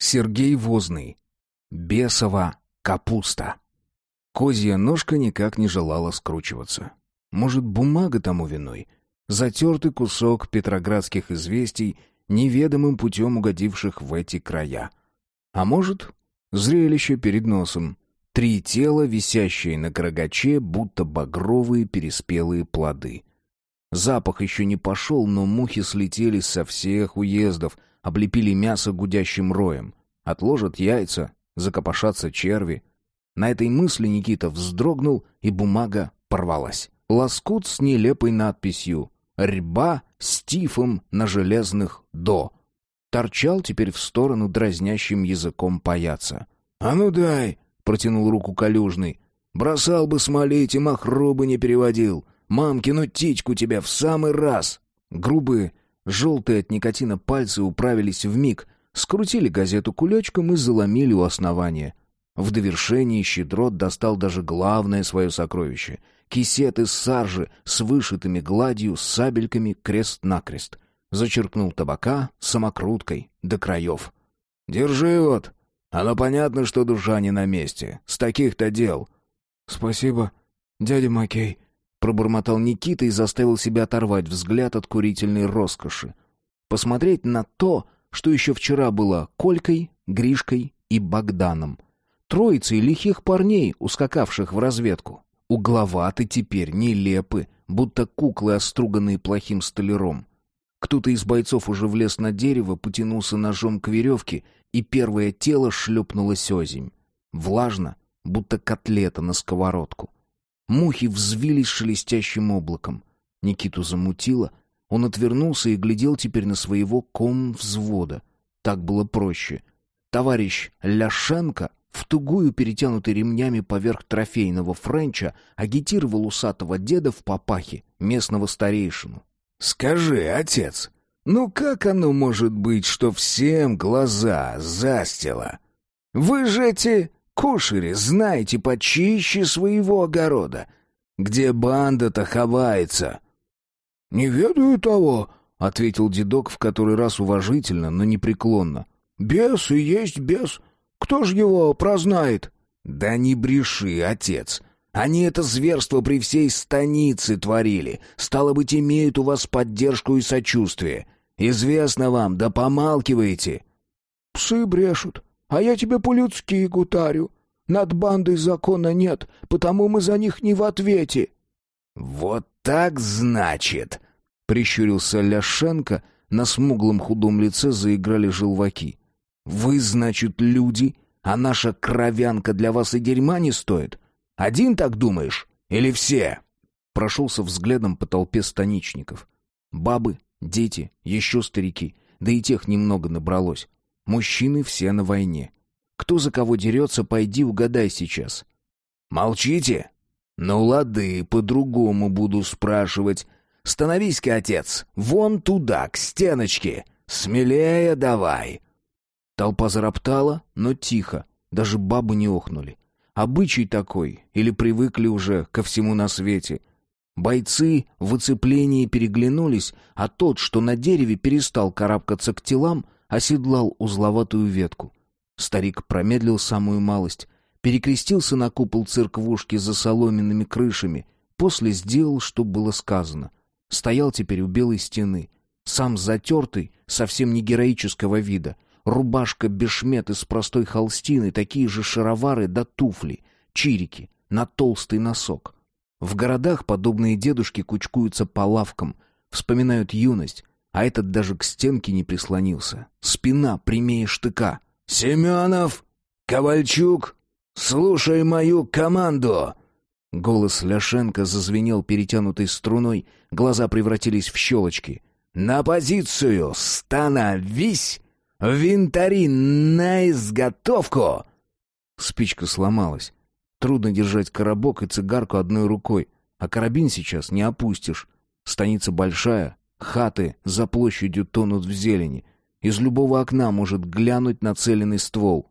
Сергей Возный. Бесова капуста. Козья ножка никак не желала скручиваться. Может, бумага тому виной? Затертый кусок петроградских известий, неведомым путем угодивших в эти края. А может, зрелище перед носом. Три тела, висящие на крогаче, будто багровые переспелые плоды. Запах еще не пошел, но мухи слетели со всех уездов, облепили мясо гудящим роем. Отложат яйца, закопошатся черви. На этой мысли Никита вздрогнул, и бумага порвалась. Лоскут с нелепой надписью «Рьба с тифом на железных до» торчал теперь в сторону дразнящим языком паяца. «А ну дай!» — протянул руку Калюжный. «Бросал бы смолить и махру бы не переводил. Мамкину тичку тебя в самый раз!» Грубые, желтые от никотина пальцы управились в миг, скрутили газету кулечком и заломили у основания. В довершении щедрот достал даже главное свое сокровище — кисет из саржи с вышитыми гладью, с сабельками крест-накрест. Зачерпнул табака самокруткой до краев. «Держи вот. Оно понятно, что душа не на месте. С таких-то дел». «Спасибо, дядя Макей», — пробормотал Никита и заставил себя оторвать взгляд от курительной роскоши. Посмотреть на то, что еще вчера было Колькой, Гришкой и Богданом. Троицей лихих парней, ускакавших в разведку. Угловаты теперь, нелепы, будто куклы, оструганные плохим столяром. Кто-то из бойцов уже влез на дерево, потянулся ножом к веревке, и первое тело шлепнулось озимь. Влажно, будто котлета на сковородку. Мухи взвились шелестящим облаком. Никиту замутило, он отвернулся и глядел теперь на своего ком-взвода. Так было проще. Товарищ Ляшенко, в тугую перетянутый ремнями поверх трофейного френча, агитировал усатого деда в папахе, местного старейшину. «Скажи, отец, ну как оно может быть, что всем глаза застило? Вы же эти кушери знаете почище своего огорода. Где банда-то ховается?» «Не ведаю того», — ответил дедок в который раз уважительно, но непреклонно. «Бес и есть бес. Кто ж его прознает?» «Да не бреши, отец. Они это зверство при всей станице творили. Стало быть, имеют у вас поддержку и сочувствие. Известно вам, да помалкиваете». «Псы брешут, а я тебе по-людски гутарю. Над бандой закона нет, потому мы за них не в ответе». «Вот так значит!» — прищурился Ляшенко, на смуглом худом лице заиграли желваки. «Вы, значит, люди, а наша кровянка для вас и дерьма не стоит? Один так думаешь? Или все?» Прошелся взглядом по толпе станичников. Бабы, дети, еще старики, да и тех немного набралось. Мужчины все на войне. Кто за кого дерется, пойди угадай сейчас. «Молчите?» «Ну лады, по-другому буду спрашивать. Становись-ка, отец, вон туда, к стеночке. Смелее давай!» Толпа зароптала, но тихо, даже бабы не охнули. Обычай такой, или привыкли уже ко всему на свете. Бойцы в оцеплении переглянулись, а тот, что на дереве перестал карабкаться к телам, оседлал узловатую ветку. Старик промедлил самую малость, перекрестился на купол церквушки за соломенными крышами, после сделал, что было сказано. Стоял теперь у белой стены, сам затертый, совсем не героического вида, рубашка-бешмет из простой холстины, такие же шаровары да туфли, чирики, на толстый носок. В городах подобные дедушки кучкуются по лавкам, вспоминают юность, а этот даже к стенке не прислонился. Спина прямее штыка. «Семенов! Ковальчук! «Слушай мою команду!» Голос Ляшенко зазвенел перетянутой струной, глаза превратились в щелочки. «На позицию! Становись! Винтари на изготовку!» Спичка сломалась. Трудно держать коробок и цигарку одной рукой, а карабин сейчас не опустишь. Станица большая, хаты за площадью тонут в зелени. Из любого окна может глянуть нацеленный ствол.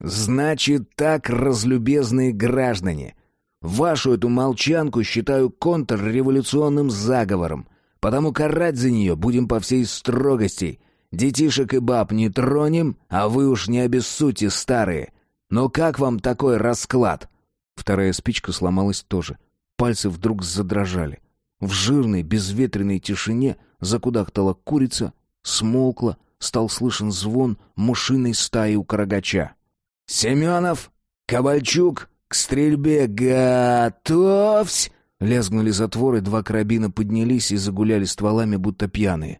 «Значит так, разлюбезные граждане, вашу эту молчанку считаю контрреволюционным заговором, потому карать за нее будем по всей строгости. Детишек и баб не тронем, а вы уж не обессудьте, старые. Но как вам такой расклад?» Вторая спичка сломалась тоже. Пальцы вдруг задрожали. В жирной, безветренной тишине закудахтала курица, смолкла, стал слышен звон мушиной стаи у карагача. «Семенов! Ковальчук! К стрельбе готовься!» Лязгнули затворы, два карабина поднялись и загуляли стволами, будто пьяные.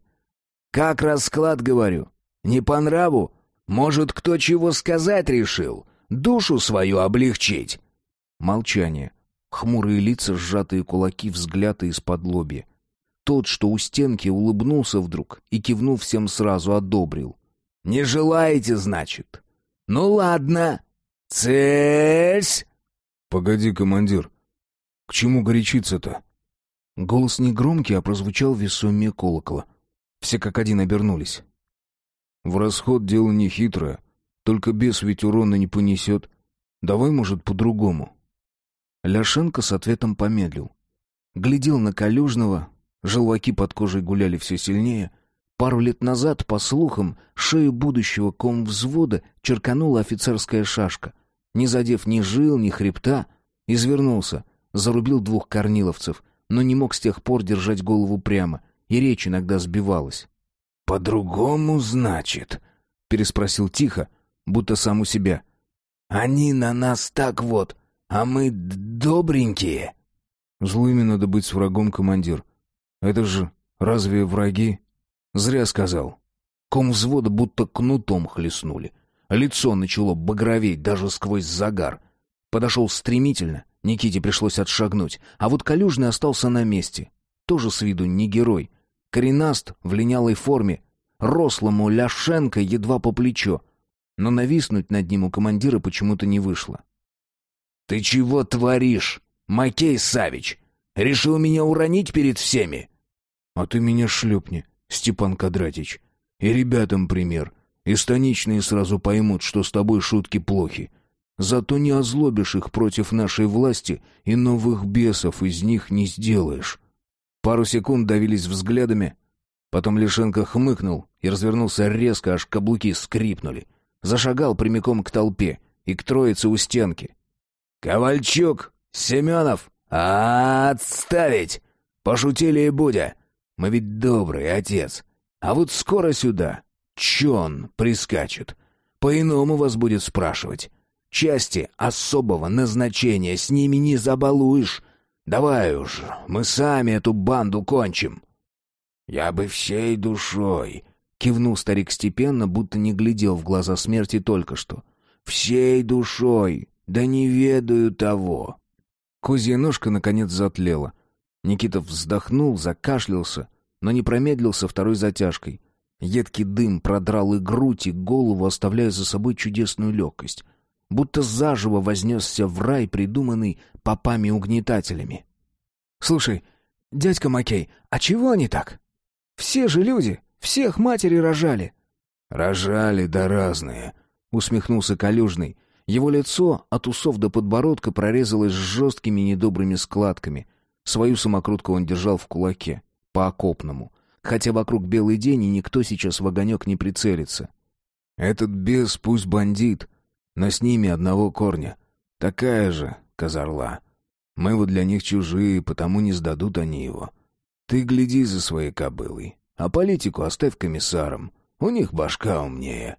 «Как расклад, говорю? Не по нраву? Может, кто чего сказать решил? Душу свою облегчить?» Молчание. Хмурые лица, сжатые кулаки, взгляды из-под лобья. Тот, что у стенки, улыбнулся вдруг и, кивнув всем сразу, одобрил. «Не желаете, значит? Ну ладно. Цельсь!» «Погоди, командир. К чему горячиться-то?» Голос не громкий, а прозвучал весомее колокола. Все как один обернулись. «В расход дело не хитрое. Только бес ведь урона не понесет. Давай, может, по-другому». Ляшенко с ответом помедлил. Глядел на Калюжного, желваки под кожей гуляли все сильнее. Пару лет назад, по слухам, шею будущего комвзвода черканула офицерская шашка. Не задев ни жил, ни хребта, извернулся, зарубил двух корниловцев, но не мог с тех пор держать голову прямо, и речь иногда сбивалась. «По-другому, значит?» — переспросил тихо, будто сам у себя. «Они на нас так вот а мы добренькие. Злыми надо быть с врагом, командир. Это же разве враги? Зря сказал. Ком взвода будто кнутом хлестнули. Лицо начало багроветь даже сквозь загар. Подошел стремительно, Никите пришлось отшагнуть, а вот Калюжный остался на месте. Тоже с виду не герой. Коренаст в линялой форме, рослому Ляшенко едва по плечо. Но нависнуть над ним у командира почему-то не вышло. «Ты чего творишь, Макей Савич? Решил меня уронить перед всеми?» «А ты меня шлепни, Степан Кадратич. И ребятам пример. И станичные сразу поймут, что с тобой шутки плохи. Зато не озлобишь их против нашей власти, и новых бесов из них не сделаешь». Пару секунд давились взглядами. Потом Лишенко хмыкнул и развернулся резко, аж каблуки скрипнули. Зашагал прямиком к толпе и к троице у стенки. «Ковальчук! Семенов! Отставить! Пошутили и будя! Мы ведь добрый отец. А вот скоро сюда Чон прискачет. По-иному вас будет спрашивать. Части особого назначения с ними не забалуешь. Давай уж, мы сами эту банду кончим». «Я бы всей душой», — кивнул старик степенно, будто не глядел в глаза смерти только что. «Всей душой, да не ведаю того. Козья ножка наконец затлела. Никитов вздохнул, закашлялся, но не промедлился второй затяжкой. Едкий дым продрал и грудь, и голову, оставляя за собой чудесную легкость. Будто заживо вознесся в рай, придуманный попами-угнетателями. «Слушай, дядька Макей, а чего они так? Все же люди, всех матери рожали». «Рожали, да разные», — усмехнулся Калюжный. Его лицо от усов до подбородка прорезалось жесткими недобрыми складками. Свою самокрутку он держал в кулаке, по окопному. Хотя вокруг белый день, и никто сейчас в огонек не прицелится. «Этот бес пусть бандит, но с ними одного корня. Такая же, козорла. Мы вот для них чужие, потому не сдадут они его. Ты гляди за своей кобылой, а политику оставь комиссарам. У них башка умнее».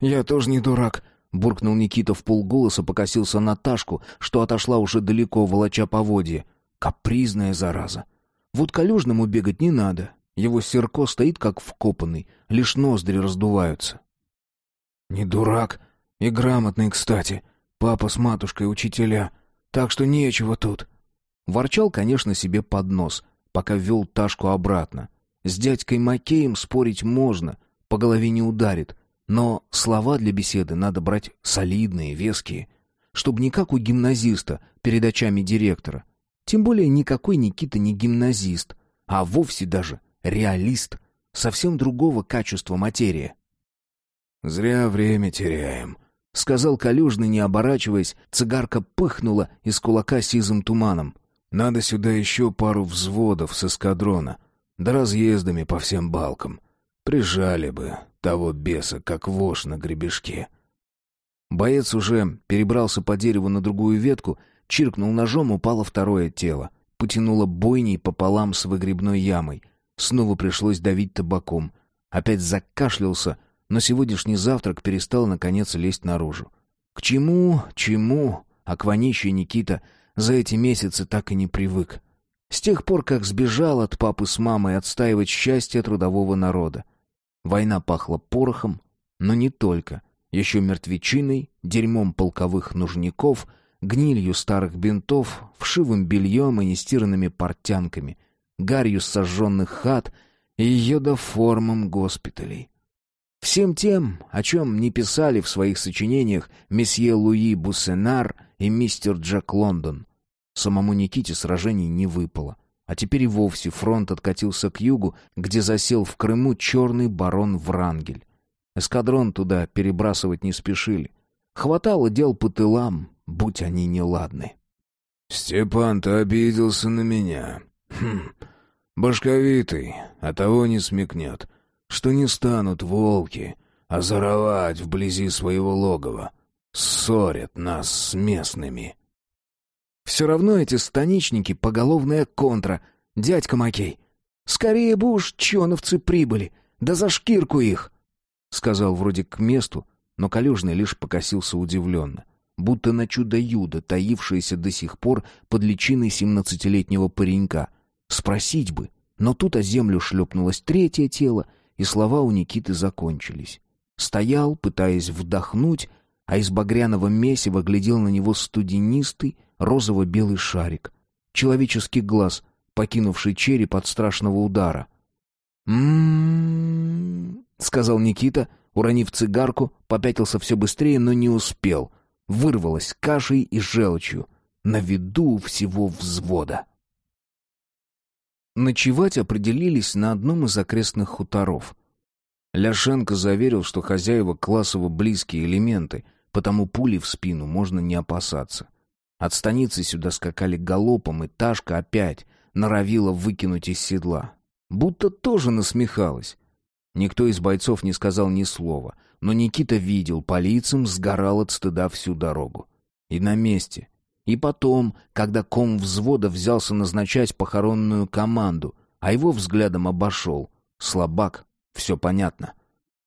«Я тоже не дурак», буркнул Никита в полголоса, покосился на Ташку, что отошла уже далеко, волоча поводье. Капризная зараза. Вот Калюжному бегать не надо. Его серко стоит как вкопанный, лишь ноздри раздуваются. Не дурак и грамотный, кстати. Папа с матушкой учителя, так что нечего тут. Ворчал, конечно, себе под нос, пока вел Ташку обратно. С дядькой Макеем спорить можно, по голове не ударит, но слова для беседы надо брать солидные, веские, чтобы не как у гимназиста перед очами директора. Тем более никакой Никита не гимназист, а вовсе даже реалист, совсем другого качества материя. «Зря время теряем», — сказал Калюжный, не оборачиваясь, цигарка пыхнула из кулака сизым туманом. «Надо сюда еще пару взводов с эскадрона, да разъездами по всем балкам. Прижали бы того беса, как вошь на гребешке. Боец уже перебрался по дереву на другую ветку, чиркнул ножом, упало второе тело. Потянуло бойней пополам с выгребной ямой. Снова пришлось давить табаком. Опять закашлялся, но сегодняшний завтрак перестал, наконец, лезть наружу. К чему, чему, а к вонище Никита за эти месяцы так и не привык. С тех пор, как сбежал от папы с мамой отстаивать счастье трудового народа. Война пахла порохом, но не только. Еще мертвечиной, дерьмом полковых нужников, гнилью старых бинтов, вшивым бельем и нестиранными портянками, гарью сожженных хат и йодоформом госпиталей. Всем тем, о чем не писали в своих сочинениях месье Луи Буссенар и мистер Джек Лондон. Самому Никите сражений не выпало. А теперь и вовсе фронт откатился к югу, где засел в Крыму черный барон Врангель. Эскадрон туда перебрасывать не спешили. Хватало дел по тылам, будь они неладны. «Степан-то обиделся на меня. Хм, башковитый, а того не смекнет, что не станут волки озоровать вблизи своего логова. Ссорят нас с местными». Все равно эти станичники — поголовная контра. Дядька Макей, скорее бы уж чоновцы прибыли, да за шкирку их!» Сказал вроде к месту, но Калюжный лишь покосился удивленно, будто на чудо-юдо, таившееся до сих пор под личиной семнадцатилетнего паренька. Спросить бы, но тут о землю шлепнулось третье тело, и слова у Никиты закончились. Стоял, пытаясь вдохнуть, а из багряного месива глядел на него студенистый, розово-белый шарик. Человеческий глаз, покинувший череп от страшного удара. «М-м-м», сказал Никита, уронив цигарку, попятился все быстрее, но не успел. Вырвалось кашей и желчью. На виду всего взвода. Ночевать определились на одном из окрестных хуторов. Ляшенко заверил, что хозяева классово близкие элементы, потому пули в спину можно не опасаться. От станицы сюда скакали галопом, и Ташка опять норовила выкинуть из седла. Будто тоже насмехалась. Никто из бойцов не сказал ни слова, но Никита видел, по лицам сгорал от стыда всю дорогу. И на месте. И потом, когда ком взвода взялся назначать похоронную команду, а его взглядом обошел. Слабак, все понятно.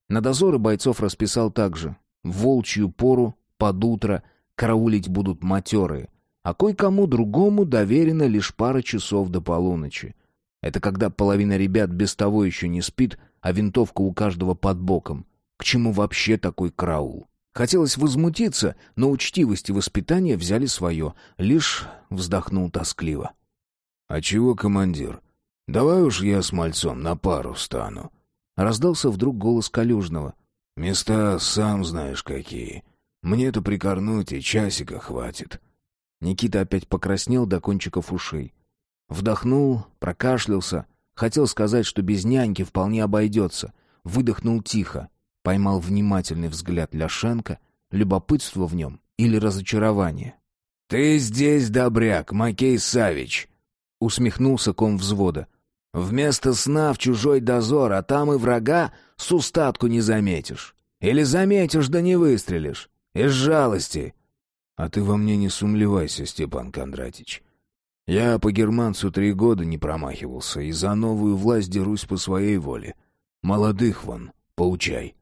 На дозоры бойцов расписал также. В волчью пору, под утро, караулить будут матерые, а кое-кому другому доверено лишь пара часов до полуночи. Это когда половина ребят без того еще не спит, а винтовка у каждого под боком. К чему вообще такой караул? Хотелось возмутиться, но учтивость и воспитание взяли свое. Лишь вздохнул тоскливо. — А чего, командир? Давай уж я с мальцом на пару стану. Раздался вдруг голос Калюжного. — Места сам знаешь какие. Мне-то прикорнуть и часика хватит. Никита опять покраснел до кончиков ушей. Вдохнул, прокашлялся. Хотел сказать, что без няньки вполне обойдется. Выдохнул тихо. Поймал внимательный взгляд Ляшенко, любопытство в нем или разочарование. «Ты здесь, добряк, Макей Савич!» Усмехнулся ком взвода. «Вместо сна в чужой дозор, а там и врага с устатку не заметишь. Или заметишь, да не выстрелишь. Из жалости. А ты во мне не сумлевайся, Степан Кондратич. Я по германцу три года не промахивался, и за новую власть дерусь по своей воле. Молодых вон, поучай.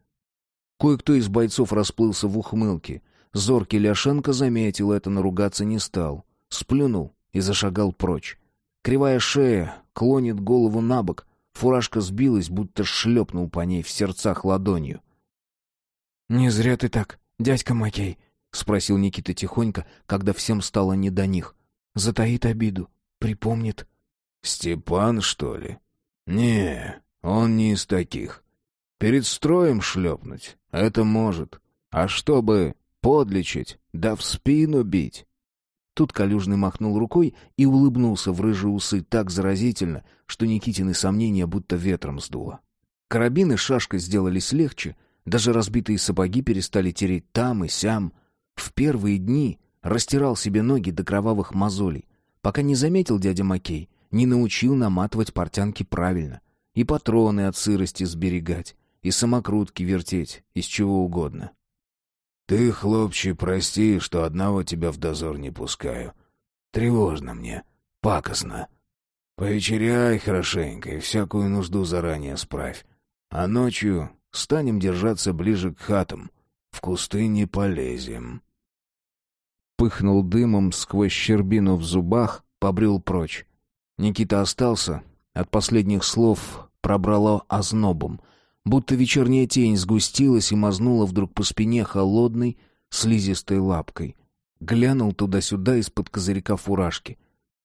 Кое-кто из бойцов расплылся в ухмылке. Зоркий Ляшенко заметил это, но ругаться не стал. Сплюнул и зашагал прочь. Кривая шея, клонит голову на бок. Фуражка сбилась, будто шлепнул по ней в сердцах ладонью. «Не зря ты так», «Дядька Макей», — спросил Никита тихонько, когда всем стало не до них. «Затаит обиду, припомнит». «Степан, что ли?» «Не, он не из таких. Перед строем шлепнуть — это может. А чтобы подлечить, да в спину бить». Тут Калюжный махнул рукой и улыбнулся в рыжие усы так заразительно, что Никитины сомнения будто ветром сдуло. Карабины шашкой сделались легче — даже разбитые сапоги перестали тереть там и сям. В первые дни растирал себе ноги до кровавых мозолей, пока не заметил дядя Макей, не научил наматывать портянки правильно. и патроны от сырости сберегать, и самокрутки вертеть, из чего угодно. «Ты, хлопче, прости, что одного тебя в дозор не пускаю. Тревожно мне, пакостно. Повечеряй хорошенько и всякую нужду заранее справь. А ночью станем держаться ближе к хатам, в кусты не полезем». Пыхнул дымом сквозь щербину в зубах, побрел прочь. Никита остался, от последних слов пробрало ознобом, будто вечерняя тень сгустилась и мазнула вдруг по спине холодной, слизистой лапкой. Глянул туда-сюда из-под козырька фуражки.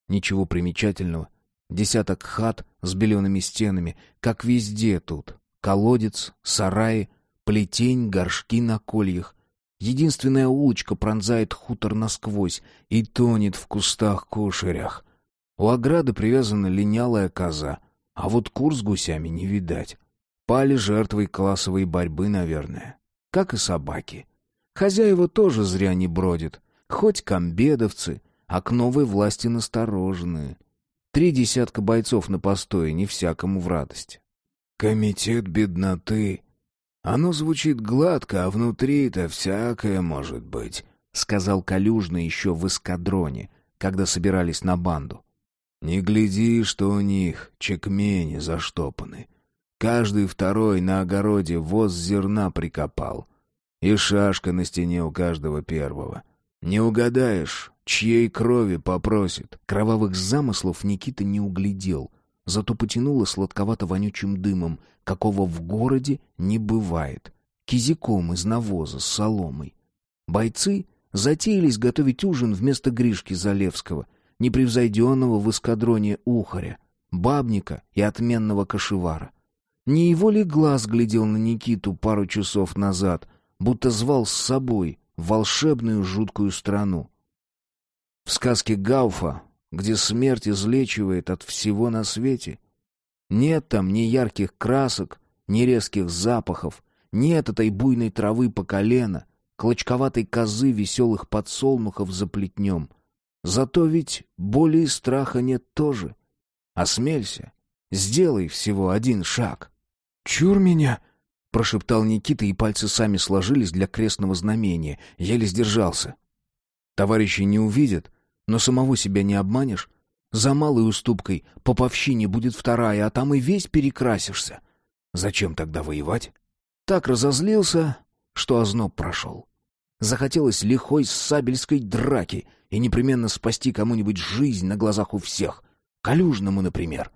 Ничего примечательного. Десяток хат с белеными стенами, как везде тут. Колодец, сараи, плетень, горшки на кольях. Единственная улочка пронзает хутор насквозь и тонет в кустах-кушерях. У ограды привязана линялая коза, а вот кур с гусями не видать. Пали жертвой классовой борьбы, наверное. Как и собаки. Хозяева тоже зря не бродят. Хоть комбедовцы, а к новой власти настороженные. Три десятка бойцов на постое, не всякому в радость. «Комитет бедноты», оно звучит гладко, а внутри-то всякое может быть», — сказал Калюжный еще в эскадроне, когда собирались на банду. Не гляди, что у них чекмени заштопаны. Каждый второй на огороде воз зерна прикопал. И шашка на стене у каждого первого. Не угадаешь, чьей крови попросит. Кровавых замыслов Никита не углядел, зато потянуло сладковато-вонючим дымом, какого в городе не бывает. Кизиком из навоза с соломой. Бойцы затеялись готовить ужин вместо Гришки Залевского — непревзойденного в эскадроне ухаря, бабника и отменного кошевара. Не его ли глаз глядел на Никиту пару часов назад, будто звал с собой в волшебную жуткую страну? В сказке Гауфа, где смерть излечивает от всего на свете, нет там ни ярких красок, ни резких запахов, нет этой буйной травы по колено, клочковатой козы веселых подсолнухов за плетнем, Зато ведь боли и страха нет тоже. Осмелься, сделай всего один шаг. «Чур меня!» — прошептал Никита, и пальцы сами сложились для крестного знамения. Еле сдержался. Товарищи не увидят, но самого себя не обманешь. За малой уступкой поповщине будет вторая, а там и весь перекрасишься. Зачем тогда воевать? Так разозлился, что озноб прошел. Захотелось лихой сабельской драки и непременно спасти кому-нибудь жизнь на глазах у всех. Калюжному, например.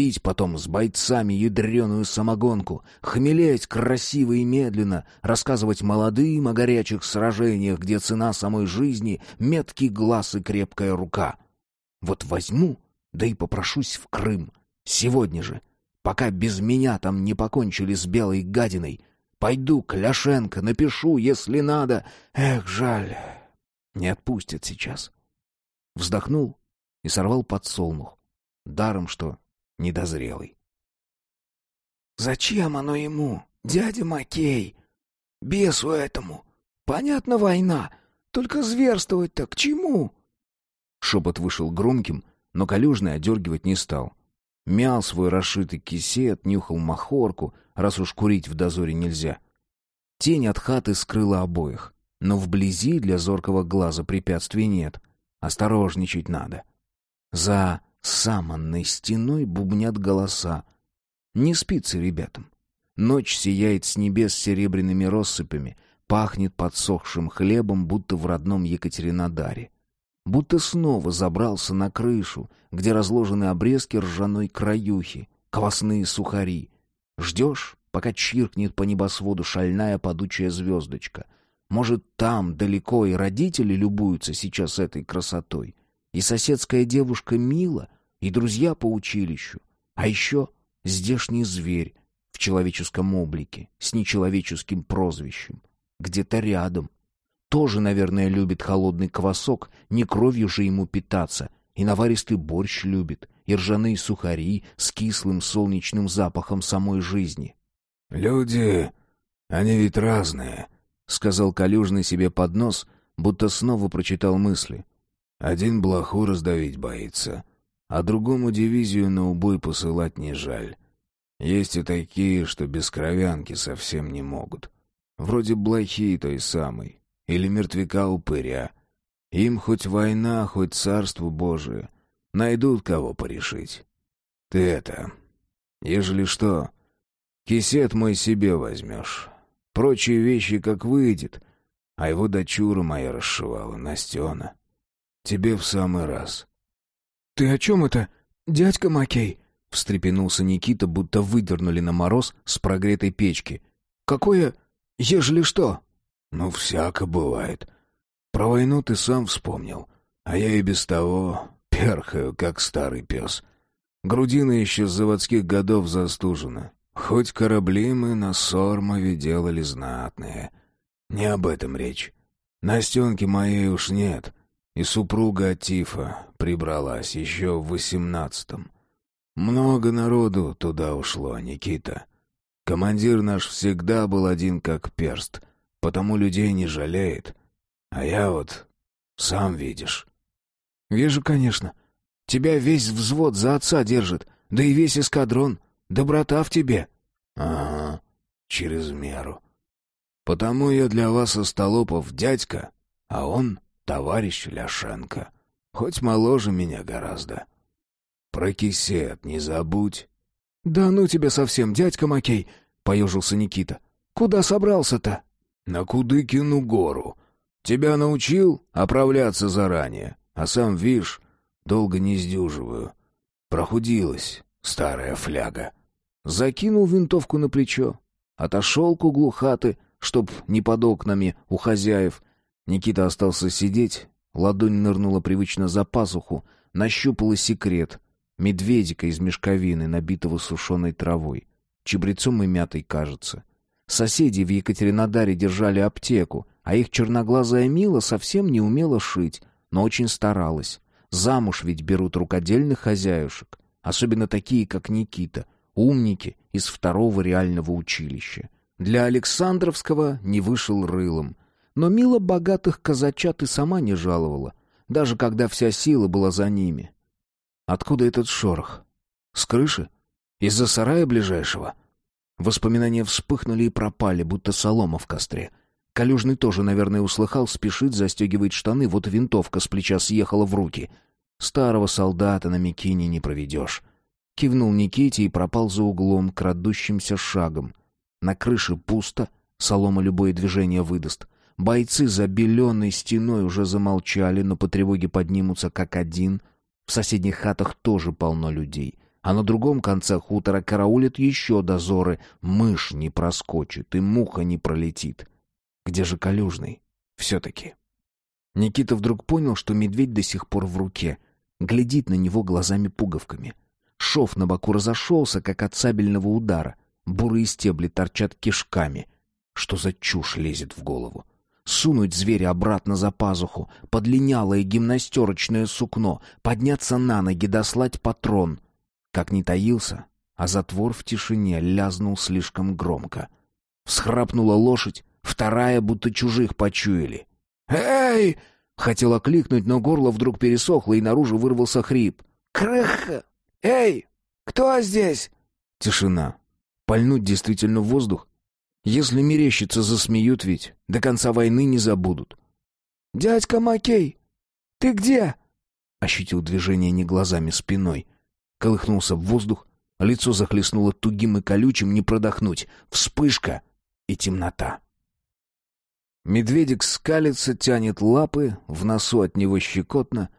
Пить потом с бойцами ядреную самогонку, хмелеть красиво и медленно, рассказывать молодым о горячих сражениях, где цена самой жизни — меткий глаз и крепкая рука. Вот возьму, да и попрошусь в Крым. Сегодня же, пока без меня там не покончили с белой гадиной — Пойду к Ляшенко, напишу, если надо. Эх, жаль, не отпустят сейчас. Вздохнул и сорвал подсолнух. Даром, что недозрелый. «Зачем оно ему, дядя Макей? Бесу этому. Понятно, война. Только зверствовать-то к чему?» Шепот вышел громким, но Калюжный одергивать не стал. Мял свой расшитый кисет, нюхал махорку, раз уж курить в дозоре нельзя. Тень от хаты скрыла обоих, но вблизи для зоркого глаза препятствий нет. Осторожничать надо. За саманной стеной бубнят голоса. Не спится ребятам. Ночь сияет с небес серебряными россыпями, пахнет подсохшим хлебом, будто в родном Екатеринодаре. Будто снова забрался на крышу, где разложены обрезки ржаной краюхи, квасные сухари, Ждешь, пока чиркнет по небосводу шальная падучая звездочка. Может, там, далеко, и родители любуются сейчас этой красотой. И соседская девушка Мила, и друзья по училищу. А еще здешний зверь в человеческом облике, с нечеловеческим прозвищем. Где-то рядом. Тоже, наверное, любит холодный квасок, не кровью же ему питаться, и наваристый борщ любит, и ржаные сухари с кислым солнечным запахом самой жизни. «Люди, они ведь разные», — сказал Калюжный себе под нос, будто снова прочитал мысли. «Один блоху раздавить боится, а другому дивизию на убой посылать не жаль. Есть и такие, что без кровянки совсем не могут. Вроде блохи той самой, или мертвяка-упыря. Им хоть война, хоть царство Божие. Найдут кого порешить. Ты это... Ежели что, кисет мой себе возьмешь. Прочие вещи как выйдет, а его дочура моя расшивала, Настена. Тебе в самый раз. — Ты о чем это, дядька Макей? — встрепенулся Никита, будто выдернули на мороз с прогретой печки. — Какое, ежели что? — Ну, всяко бывает. Про войну ты сам вспомнил, а я и без того перхаю, как старый пес. Грудина еще с заводских годов застужена. Хоть корабли мы на Сормове делали знатные. Не об этом речь. Настенки моей уж нет, и супруга от Тифа прибралась еще в восемнадцатом. Много народу туда ушло, Никита. Командир наш всегда был один как перст, потому людей не жалеет. А я вот, сам видишь. Вижу, конечно. Тебя весь взвод за отца держит, да и весь эскадрон. Доброта в тебе. Ага, через меру. Потому я для вас, Остолопов, дядька, а он товарищ Ляшенко. Хоть моложе меня гораздо. Про кисет не забудь. — Да ну тебя совсем, дядька Макей, — поежился Никита. — Куда собрался-то? — На Кудыкину гору. Тебя научил оправляться заранее, а сам, вишь, долго не сдюживаю. Прохудилась старая фляга. Закинул винтовку на плечо, отошел к углу хаты, чтоб не под окнами у хозяев. Никита остался сидеть, ладонь нырнула привычно за пазуху, нащупала секрет — медведика из мешковины, набитого сушеной травой. Чебрецом и мятой, кажется. Соседи в Екатеринодаре держали аптеку, а их черноглазая Мила совсем не умела шить, но очень старалась. Замуж ведь берут рукодельных хозяюшек, особенно такие, как Никита, умники из второго реального училища. Для Александровского не вышел рылом. Но Мила богатых казачат и сама не жаловала, даже когда вся сила была за ними. Откуда этот шорох? С крыши? Из-за сарая ближайшего? Воспоминания вспыхнули и пропали, будто солома в костре. Калюжный тоже, наверное, услыхал, спешит, застегивает штаны, вот винтовка с плеча съехала в руки. Старого солдата на Микине не проведешь. Кивнул Никите и пропал за углом, крадущимся шагом. На крыше пусто, солома любое движение выдаст. Бойцы за беленой стеной уже замолчали, но по тревоге поднимутся как один. В соседних хатах тоже полно людей. А на другом конце хутора караулят еще дозоры. Мышь не проскочит и муха не пролетит. Где же Калюжный? Все-таки. Никита вдруг понял, что медведь до сих пор в руке. Глядит на него глазами-пуговками. Шов на боку разошелся, как от сабельного удара. Бурые стебли торчат кишками. Что за чушь лезет в голову? Сунуть зверя обратно за пазуху, подлинялое гимнастерочное сукно, подняться на ноги, дослать патрон. Как не таился, а затвор в тишине лязнул слишком громко. Всхрапнула лошадь, вторая будто чужих почуяли. «Эй!» — хотел окликнуть, но горло вдруг пересохло, и наружу вырвался хрип. «Крых! Эй! Кто здесь?» Тишина. Пальнуть действительно воздух? Если мерещится, засмеют ведь. До конца войны не забудут. «Дядька Макей, ты где?» Ощутил движение не глазами, спиной. Колыхнулся в воздух, лицо захлестнуло тугим и колючим, не продохнуть. Вспышка и темнота. Медведик скалится, тянет лапы, в носу от него щекотно.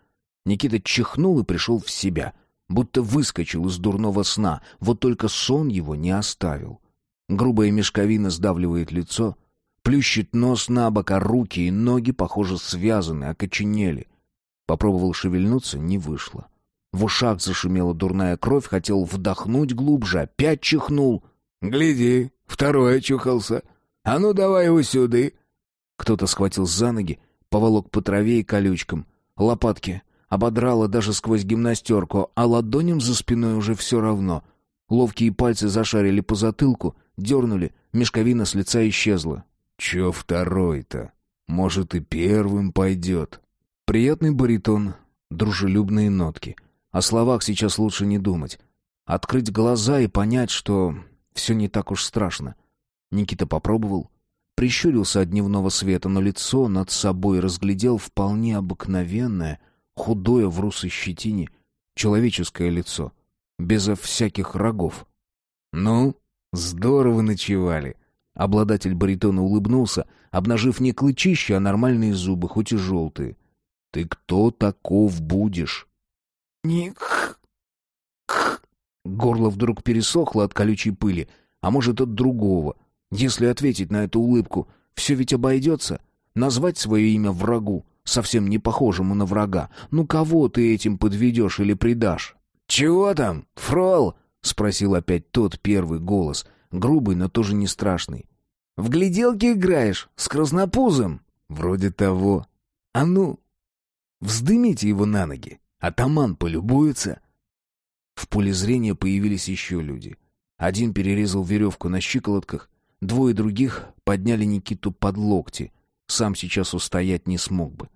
Никита чихнул и пришел в себя, будто выскочил из дурного сна, вот только сон его не оставил. Грубая мешковина сдавливает лицо, плющит нос на бок, а руки и ноги, похоже, связаны, окоченели. Попробовал шевельнуться — не вышло. В ушах зашумела дурная кровь, хотел вдохнуть глубже, опять чихнул. «Гляди, второй очухался. А ну давай его сюды!» Кто-то схватил за ноги, поволок по траве и колючкам. Лопатки ободрало даже сквозь гимнастерку, а ладоням за спиной уже все равно. Ловкие пальцы зашарили по затылку, дернули, мешковина с лица исчезла. «Че второй-то? Может, и первым пойдет?» Приятный баритон, дружелюбные нотки. О словах сейчас лучше не думать. открыть глаза и понять, что все не так уж страшно. Никита попробовал, прищурился от дневного света, но лицо над собой разглядел вполне обыкновенное, худое в русой щетине, человеческое лицо, безо всяких рогов. «Ну, здорово ночевали!» Обладатель баритона улыбнулся, обнажив не клычища, а нормальные зубы, хоть и желтые. «Ты кто таков будешь?» «Ник...» Горло вдруг пересохло от колючей пыли, а может, от другого. Если ответить на эту улыбку, все ведь обойдется. Назвать свое имя врагу, совсем не похожему на врага. Ну кого ты этим подведешь или предашь? «Чего там, фрол?» — спросил опять тот первый голос, грубый, но тоже не страшный. «В гляделки играешь? С краснопузом?» «Вроде того. А ну, вздымите его на ноги, атаман полюбуется». В поле зрения появились еще люди. Один перерезал веревку на щиколотках, двое других подняли Никиту под локти. Сам сейчас устоять не смог бы.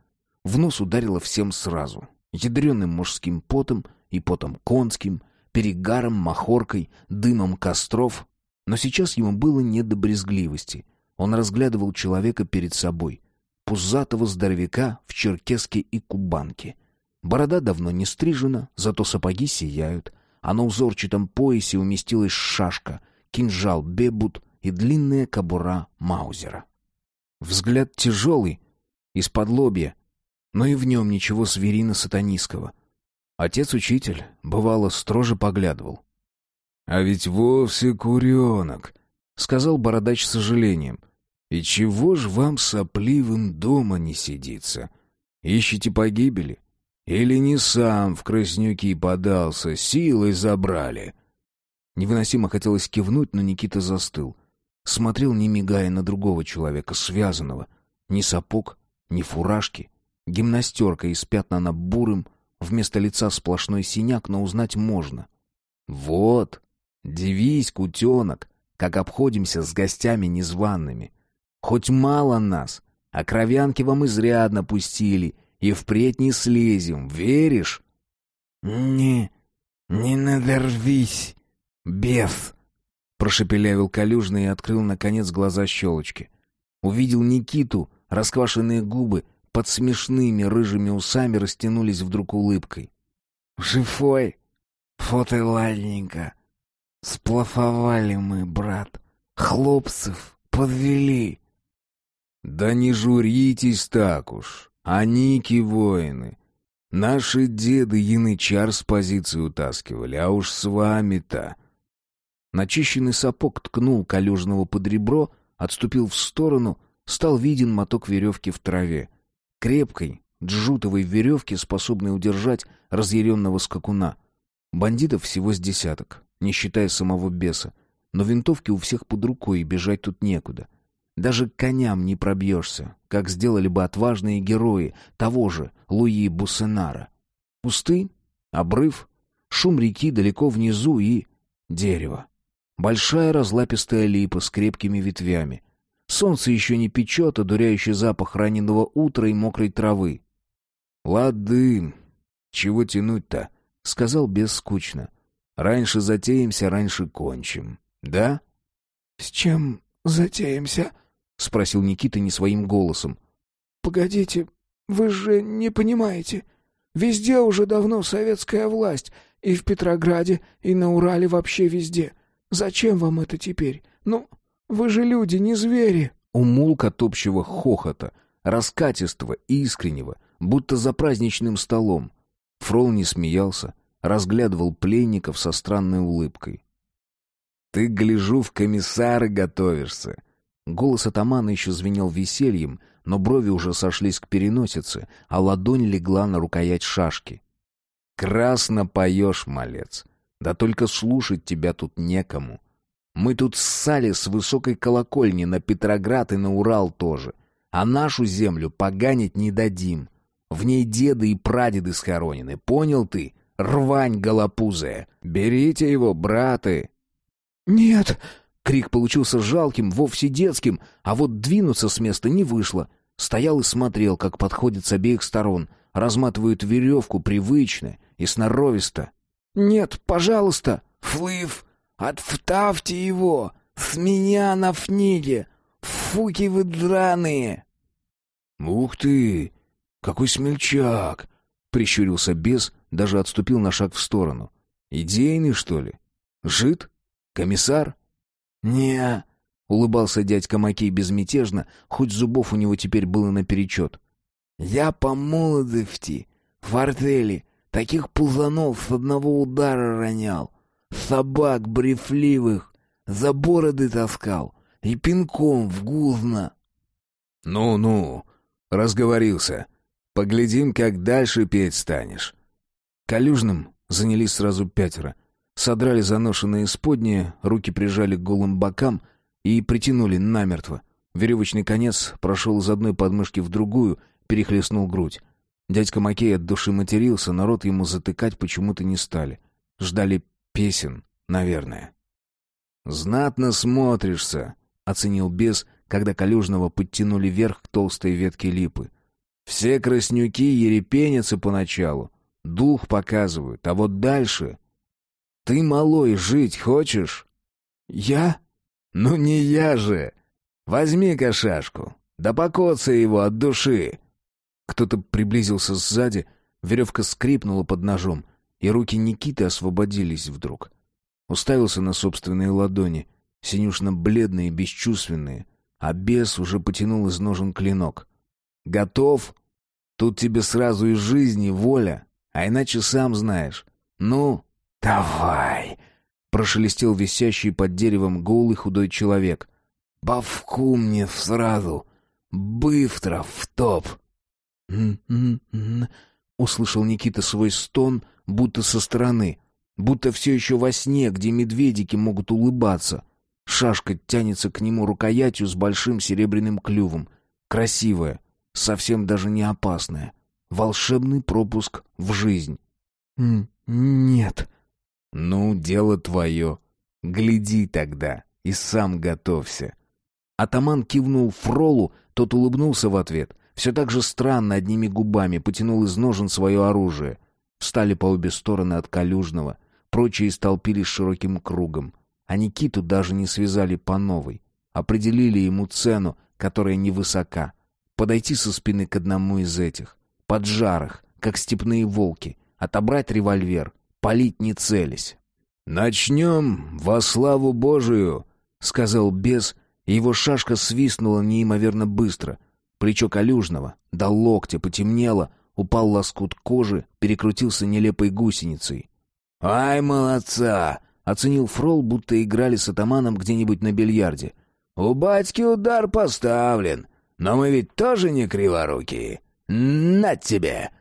В нос ударило всем сразу. Ядреным мужским потом и потом конским, перегаром, махоркой, дымом костров. Но сейчас ему было не до брезгливости. Он разглядывал человека перед собой. Пузатого здоровяка в черкеске и кубанке. Борода давно не стрижена, зато сапоги сияют, а на узорчатом поясе уместилась шашка, кинжал бебут и длинная кобура маузера. Взгляд тяжелый, из-под лобья, но и в нем ничего зверино-сатанистского — Отец-учитель, бывало, строже поглядывал. «А ведь вовсе куренок», — сказал бородач с сожалением. «И чего ж вам сопливым дома не сидится? Ищете погибели? Или не сам в краснюки подался, силой забрали?» Невыносимо хотелось кивнуть, но Никита застыл. Смотрел, не мигая, на другого человека, связанного. Ни сапог, ни фуражки. Гимнастерка испятнана бурым, Вместо лица сплошной синяк, но узнать можно. Вот, дивись, кутенок, как обходимся с гостями незваными. Хоть мало нас, а кровянки вам изрядно пустили, и впредь не слезем, веришь? Не, не надорвись, бес, прошепелявил Калюжный и открыл, наконец, глаза щелочки. Увидел Никиту, расквашенные губы, под смешными рыжими усами растянулись вдруг улыбкой. «Живой? Вот ладненько. Сплофовали мы, брат. Хлопцев подвели». «Да не журитесь так уж. Они-ки воины. Наши деды янычар с позиции утаскивали, а уж с вами-то...» Начищенный сапог ткнул Калюжного под ребро, отступил в сторону, стал виден моток веревки в траве крепкой, джутовой веревки, способной удержать разъяренного скакуна. Бандитов всего с десяток, не считая самого беса. Но винтовки у всех под рукой, и бежать тут некуда. Даже коням не пробьешься, как сделали бы отважные герои того же Луи Буссенара. Пусты, обрыв, шум реки далеко внизу и... дерево. Большая разлапистая липа с крепкими ветвями. Солнце еще не печет, одуряющий запах раненого утра и мокрой травы. «Лады, чего тянуть-то?» — сказал бес скучно. «Раньше затеемся, раньше кончим. Да?» «С чем затеемся?» — спросил Никита не своим голосом. «Погодите, вы же не понимаете. Везде уже давно советская власть, и в Петрограде, и на Урале вообще везде. Зачем вам это теперь? Ну, вы же люди, не звери!» Умолк от общего хохота, раскатистого, искреннего, будто за праздничным столом. Фрол не смеялся, разглядывал пленников со странной улыбкой. «Ты, гляжу, в комиссары готовишься!» Голос атамана еще звенел весельем, но брови уже сошлись к переносице, а ладонь легла на рукоять шашки. «Красно поешь, малец! Да только слушать тебя тут некому. Мы тут ссали с высокой колокольни на Петроград и на Урал тоже. А нашу землю поганить не дадим. В ней деды и прадеды схоронены, понял ты? Рвань голопузая. Берите его, браты. Нет! Крик получился жалким, вовсе детским, а вот двинуться с места не вышло. Стоял и смотрел, как подходит с обеих сторон, разматывают веревку привычно и сноровисто. «Нет, пожалуйста!» Флыв, отвтавьте его! С меня на фниге! Фуки вы драные!» «Ух ты! Какой смельчак!» — прищурился бес, даже отступил на шаг в сторону. «Идейный, что ли? Жид? Комиссар?» «Не-а!» улыбался дядька Макей безмятежно, хоть зубов у него теперь было наперечет. «Я по молодости, в артели, таких пузанов с одного удара ронял, собак брефливых, за бороды таскал и пинком в гузно». «Ну-ну, разговорился. Поглядим, как дальше петь станешь». Калюжным занялись сразу пятеро. Содрали заношенные исподние, руки прижали к голым бокам — и притянули намертво. Веревочный конец прошел из одной подмышки в другую, перехлестнул грудь. Дядька Макей от души матерился, народ ему затыкать почему-то не стали. Ждали песен, наверное. «Знатно смотришься», — оценил бес, когда Калюжного подтянули вверх к толстой ветке липы. «Все краснюки ерепенятся поначалу, дух показывают, а вот дальше...» «Ты, малой, жить хочешь?» «Я?» «Ну не я же! Возьми-ка шашку, да покоцай его от души!» Кто-то приблизился сзади, веревка скрипнула под ножом, и руки Никиты освободились вдруг. Уставился на собственные ладони, синюшно-бледные, бесчувственные, а бес уже потянул из ножен клинок. «Готов? Тут тебе сразу и жизнь, и воля, а иначе сам знаешь. Ну, давай!» Прошелестел висящий под деревом голый худой человек. «Бавку мне сразу! Быстро в топ!» услышал Никита свой стон, будто со стороны, будто все еще во сне, где медведики могут улыбаться. Шашка тянется к нему рукоятью с большим серебряным клювом. Красивая, совсем даже не опасная. Волшебный пропуск в жизнь. «Нет», «Ну, дело твое. Гляди тогда и сам готовься». Атаман кивнул Фролу, тот улыбнулся в ответ. Все так же странно одними губами потянул из ножен свое оружие. Встали по обе стороны от Калюжного. Прочие столпились широким кругом. А Никиту даже не связали по новой. Определили ему цену, которая невысока. Подойти со спины к одному из этих. Поджарых, как степные волки. Отобрать револьвер палить не целясь. «Начнем во славу Божию», — сказал бес, его шашка свистнула неимоверно быстро. Плечо Калюжного до локтя потемнело, упал лоскут кожи, перекрутился нелепой гусеницей. «Ай, молодца!» — оценил Фрол, будто играли с атаманом где-нибудь на бильярде. «У батьки удар поставлен, но мы ведь тоже не криворукие. На тебе!»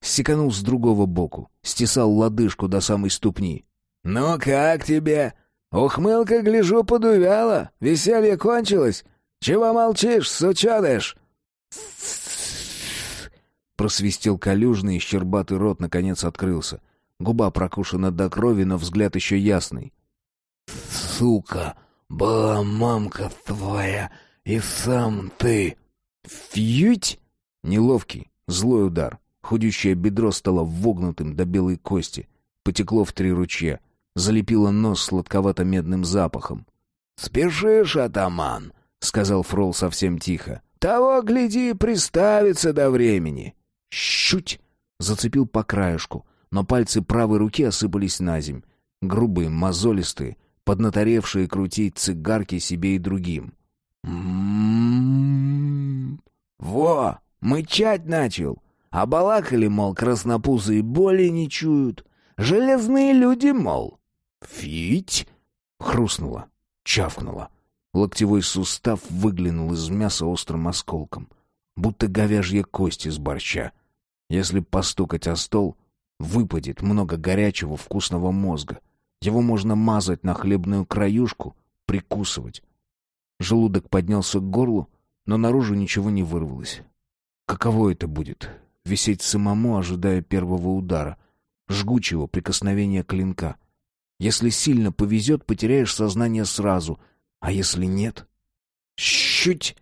Секанул с другого боку, стесал лодыжку до самой ступни. «Ну как тебе? Ухмылка, гляжу, подувяла. Веселье кончилось. Чего молчишь, сучаныш?» Просвистел калюжный, и щербатый рот наконец открылся. Губа прокушена до крови, но взгляд еще ясный. «Сука, была мамка твоя, и сам ты...» «Фьють!» Неловкий, злой удар. Худющее бедро стало вогнутым до белой кости. Потекло в три ручья. Залепило нос сладковато-медным запахом. «Спешишь, атаман!» — сказал Фрол совсем тихо. «Того, гляди, приставится до времени!» «Щуть!» — зацепил по краешку, но пальцы правой руки осыпались на земь. Грубые, мозолистые, поднаторевшие крутить цигарки себе и другим. «М-м-м! Во, мычать начал! А балакали, мол, краснопузы боли не чуют. Железные люди, мол. Фить! Хрустнуло, чавкнуло. Локтевой сустав выглянул из мяса острым осколком, будто говяжья кость из борща. Если постукать о стол, выпадет много горячего вкусного мозга. Его можно мазать на хлебную краюшку, прикусывать. Желудок поднялся к горлу, но наружу ничего не вырвалось. Каково это будет висеть самому, ожидая первого удара, жгучего прикосновения клинка. Если сильно повезет, потеряешь сознание сразу, а если нет... Щуть!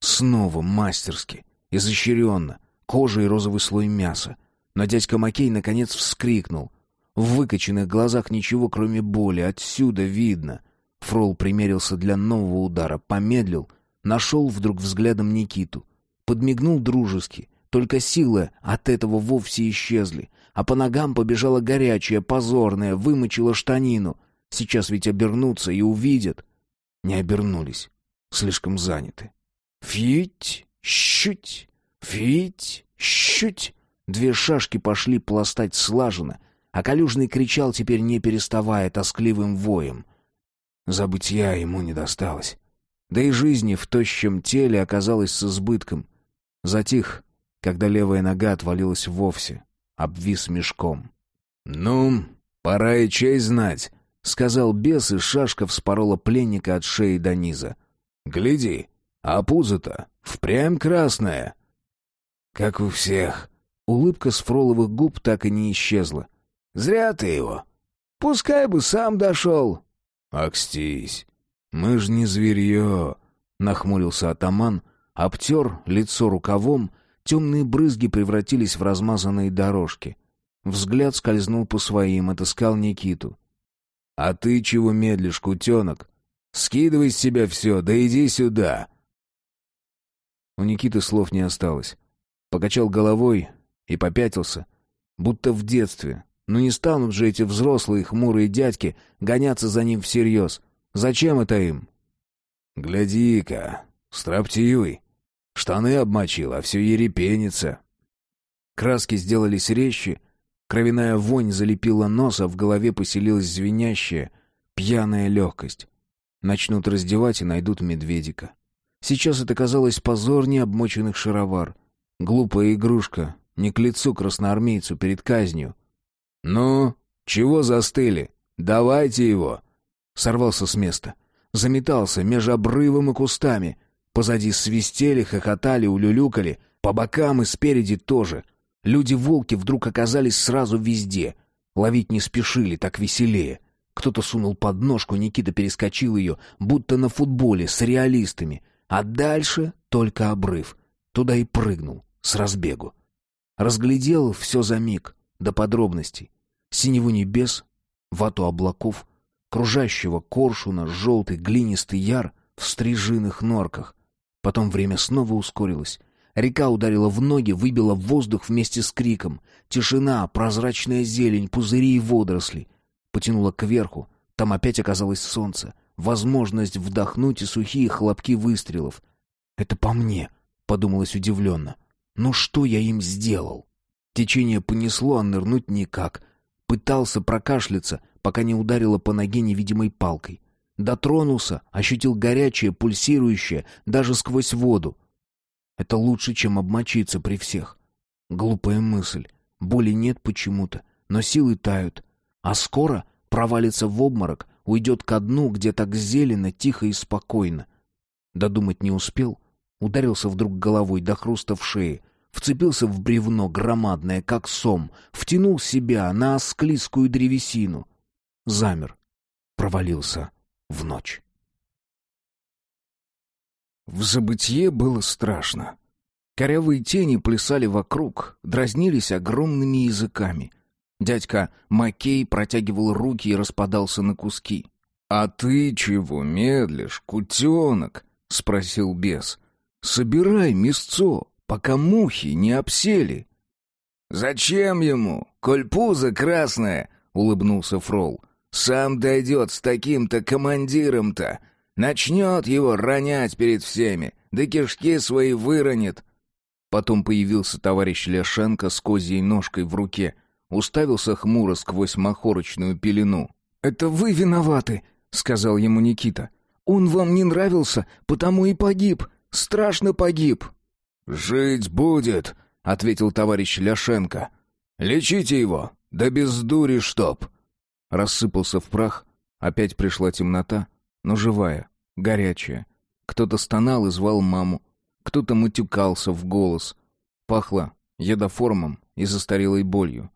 Снова мастерски, изощренно, кожа и розовый слой мяса. Но дядька Макей наконец вскрикнул. В выкоченных глазах ничего, кроме боли, отсюда видно. Фрол примерился для нового удара, помедлил, нашел вдруг взглядом Никиту. Подмигнул дружески, только силы от этого вовсе исчезли, а по ногам побежала горячая, позорная, вымочила штанину. Сейчас ведь обернутся и увидят. Не обернулись, слишком заняты. Фить, щуть, фить, щуть. Две шашки пошли пластать слаженно, а Калюжный кричал теперь не переставая тоскливым воем. Забытья ему не досталось. Да и жизни в тощем теле оказалось с избытком. Затих, когда левая нога отвалилась вовсе, обвис мешком. «Ну, пора и честь знать», — сказал бес, и шашка вспорола пленника от шеи до низа. «Гляди, а пузо-то впрямь красное». «Как у всех». Улыбка с фроловых губ так и не исчезла. «Зря ты его. Пускай бы сам дошел». «Акстись, мы ж не зверье», — нахмурился атаман, обтер лицо рукавом, темные брызги превратились в размазанные дорожки. Взгляд скользнул по своим, отыскал Никиту. «А ты чего медлишь, кутенок? Скидывай с себя все, да иди сюда!» У Никиты слов не осталось. Покачал головой и попятился, будто в детстве. Но не станут же эти взрослые хмурые дядьки гоняться за ним всерьез. Зачем это им? «Гляди-ка, строптивый. Штаны обмочил, а все ерепенится». Краски сделались резче, кровяная вонь залепила нос, а в голове поселилась звенящая, пьяная легкость. Начнут раздевать и найдут медведика. Сейчас это казалось позорнее обмоченных шаровар. Глупая игрушка, не к лицу красноармейцу перед казнью. «Ну, чего застыли? Давайте его!» Сорвался с места. Заметался между обрывом и кустами. Позади свистели, хохотали, улюлюкали. По бокам и спереди тоже. Люди-волки вдруг оказались сразу везде. Ловить не спешили, так веселее. Кто-то сунул подножку, Никита перескочил ее, будто на футболе, с реалистами. А дальше только обрыв. Туда и прыгнул, с разбегу. Разглядел все за миг, до подробностей. Синеву небес, вату облаков, кружащего коршуна, желтый глинистый яр в стрижиных норках. Потом время снова ускорилось. Река ударила в ноги, выбила воздух вместе с криком. Тишина, прозрачная зелень, пузыри и водоросли. Потянула кверху. Там опять оказалось солнце. Возможность вдохнуть и сухие хлопки выстрелов. «Это по мне», — подумалось удивленно. «Ну что я им сделал?» Течение понесло, а нырнуть никак. Пытался прокашляться, пока не ударило по ноге невидимой палкой. Дотронулся, ощутил горячее, пульсирующее, даже сквозь воду. Это лучше, чем обмочиться при всех. Глупая мысль. Боли нет почему-то, но силы тают. А скоро провалится в обморок, уйдет ко дну, где так зелено, тихо и спокойно. Додумать не успел, ударился вдруг головой до хруста в шее, вцепился в бревно громадное, как сом, втянул себя на склизкую древесину. Замер, провалился в ночь. В забытье было страшно. Корявые тени плясали вокруг, дразнились огромными языками. Дядька Макей протягивал руки и распадался на куски. «А ты чего медлишь, кутенок?» — спросил бес. «Собирай мясцо, пока мухи не обсели. «Зачем ему? Коль пузо красное!» — улыбнулся Фрол. «Сам дойдет с таким-то командиром-то. Начнет его ронять перед всеми, да кишки свои выронит». Потом появился товарищ Ляшенко с козьей ножкой в руке, уставился хмуро сквозь махорочную пелену. «Это вы виноваты», — сказал ему Никита. «Он вам не нравился, потому и погиб. Страшно погиб». «Жить будет», — ответил товарищ Ляшенко. «Лечите его, да без дури чтоб». Рассыпался в прах, опять пришла темнота, но живая, горячая. Кто-то стонал и звал маму, кто-то матюкался в голос. Пахло едоформом и застарелой болью.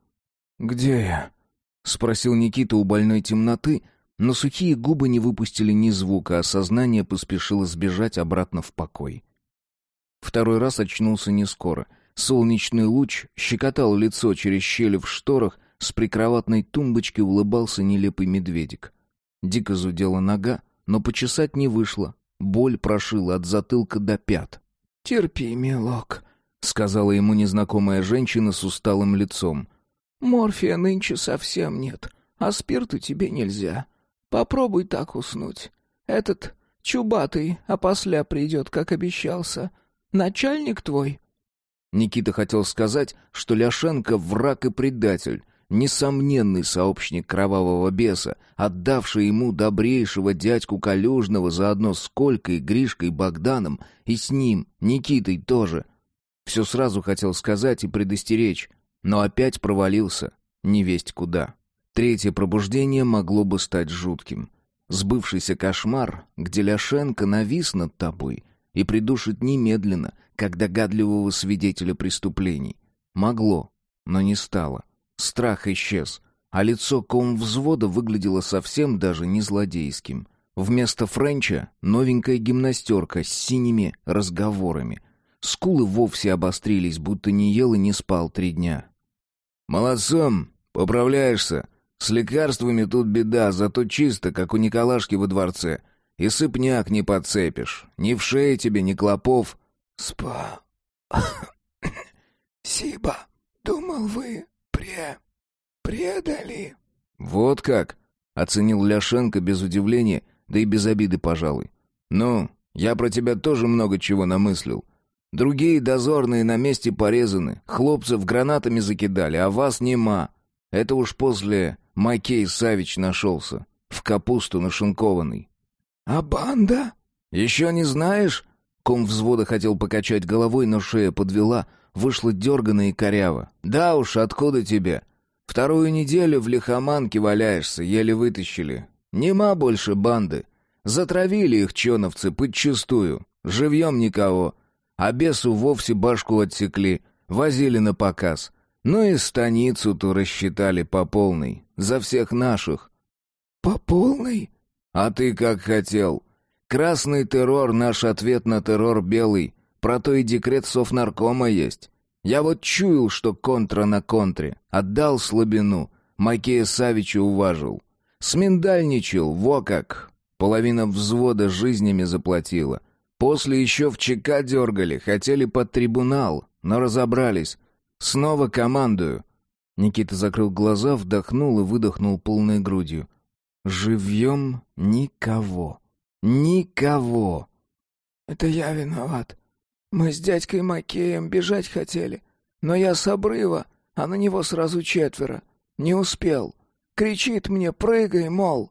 «Где я?» — спросил Никита у больной темноты, но сухие губы не выпустили ни звука, а сознание поспешило сбежать обратно в покой. Второй раз очнулся не скоро. Солнечный луч щекотал лицо через щели в шторах, с прикроватной тумбочки улыбался нелепый медведик. Дико зудела нога, но почесать не вышло. Боль прошила от затылка до пят. «Терпи, милок», — сказала ему незнакомая женщина с усталым лицом. «Морфия нынче совсем нет, а спирту тебе нельзя. Попробуй так уснуть. Этот чубатый опосля придет, как обещался. Начальник твой?» Никита хотел сказать, что Ляшенко враг и предатель, несомненный сообщник кровавого беса, отдавший ему добрейшего дядьку Калюжного заодно с Колькой, Гришкой, Богданом и с ним, Никитой тоже. Все сразу хотел сказать и предостеречь, но опять провалился, невесть куда. Третье пробуждение могло бы стать жутким. Сбывшийся кошмар, где Ляшенко навис над тобой и придушит немедленно, как догадливого свидетеля преступлений. Могло, но не стало. Страх исчез, а лицо ком взвода выглядело совсем даже не злодейским. Вместо Френча новенькая гимнастерка с синими разговорами. Скулы вовсе обострились, будто не ел и не спал три дня. «Молодцом, поправляешься. С лекарствами тут беда, зато чисто, как у Николашки во дворце. И сыпняк не подцепишь. Ни в шее тебе, ни клопов». «Спа... Сиба, думал вы пре... предали». «Вот как?» — оценил Ляшенко без удивления, да и без обиды, пожалуй. «Ну, я про тебя тоже много чего намыслил. Другие дозорные на месте порезаны, хлопцев гранатами закидали, а вас нема. Это уж после Макей Савич нашелся, в капусту нашинкованный». «А банда?» «Еще не знаешь?» Ком взвода хотел покачать головой, но шея подвела, вышла дергано и коряво. «Да уж, откуда тебе? Вторую неделю в лихоманке валяешься, еле вытащили. Нема больше банды. Затравили их чоновцы подчистую. Живьем никого. А бесу вовсе башку отсекли, возили на показ. Ну и станицу-то рассчитали по полной. За всех наших». «По полной?» «А ты как хотел?» Красный террор — наш ответ на террор белый. Про то и декрет Совнаркома есть. Я вот чуял, что контра на контре. Отдал слабину. Макея Савича уважил. Сминдальничал, во как. Половина взвода жизнями заплатила. После еще в ЧК дергали, хотели под трибунал, но разобрались. Снова командую. Никита закрыл глаза, вдохнул и выдохнул полной грудью. «Живьем никого». Никого. Это я виноват. Мы с дядькой Макеем бежать хотели, но я с обрыва, а на него сразу четверо. Не успел. Кричит мне, прыгай, мол.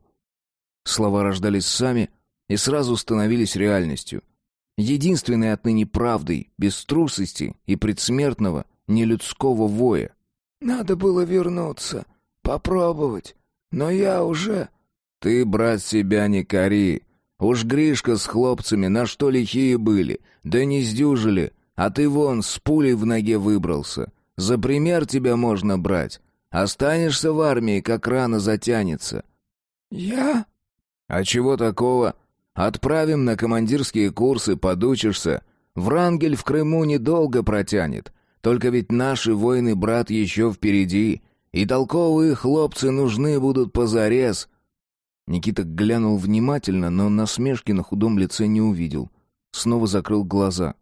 Слова рождались сами и сразу становились реальностью. Единственной отныне правдой, без трусости и предсмертного, нелюдского воя. Надо было вернуться, попробовать, но я уже... Ты, брат, себя не кори. Уж Гришка с хлопцами на что лихие были, да не сдюжили, а ты вон с пулей в ноге выбрался. За пример тебя можно брать. Останешься в армии, как рано затянется». «Я?» «А чего такого? Отправим на командирские курсы, подучишься. Врангель в Крыму недолго протянет. Только ведь наши воины, брат, еще впереди. И толковые хлопцы нужны будут позарез. Никита глянул внимательно, но насмешки на худом лице не увидел. Снова закрыл глаза.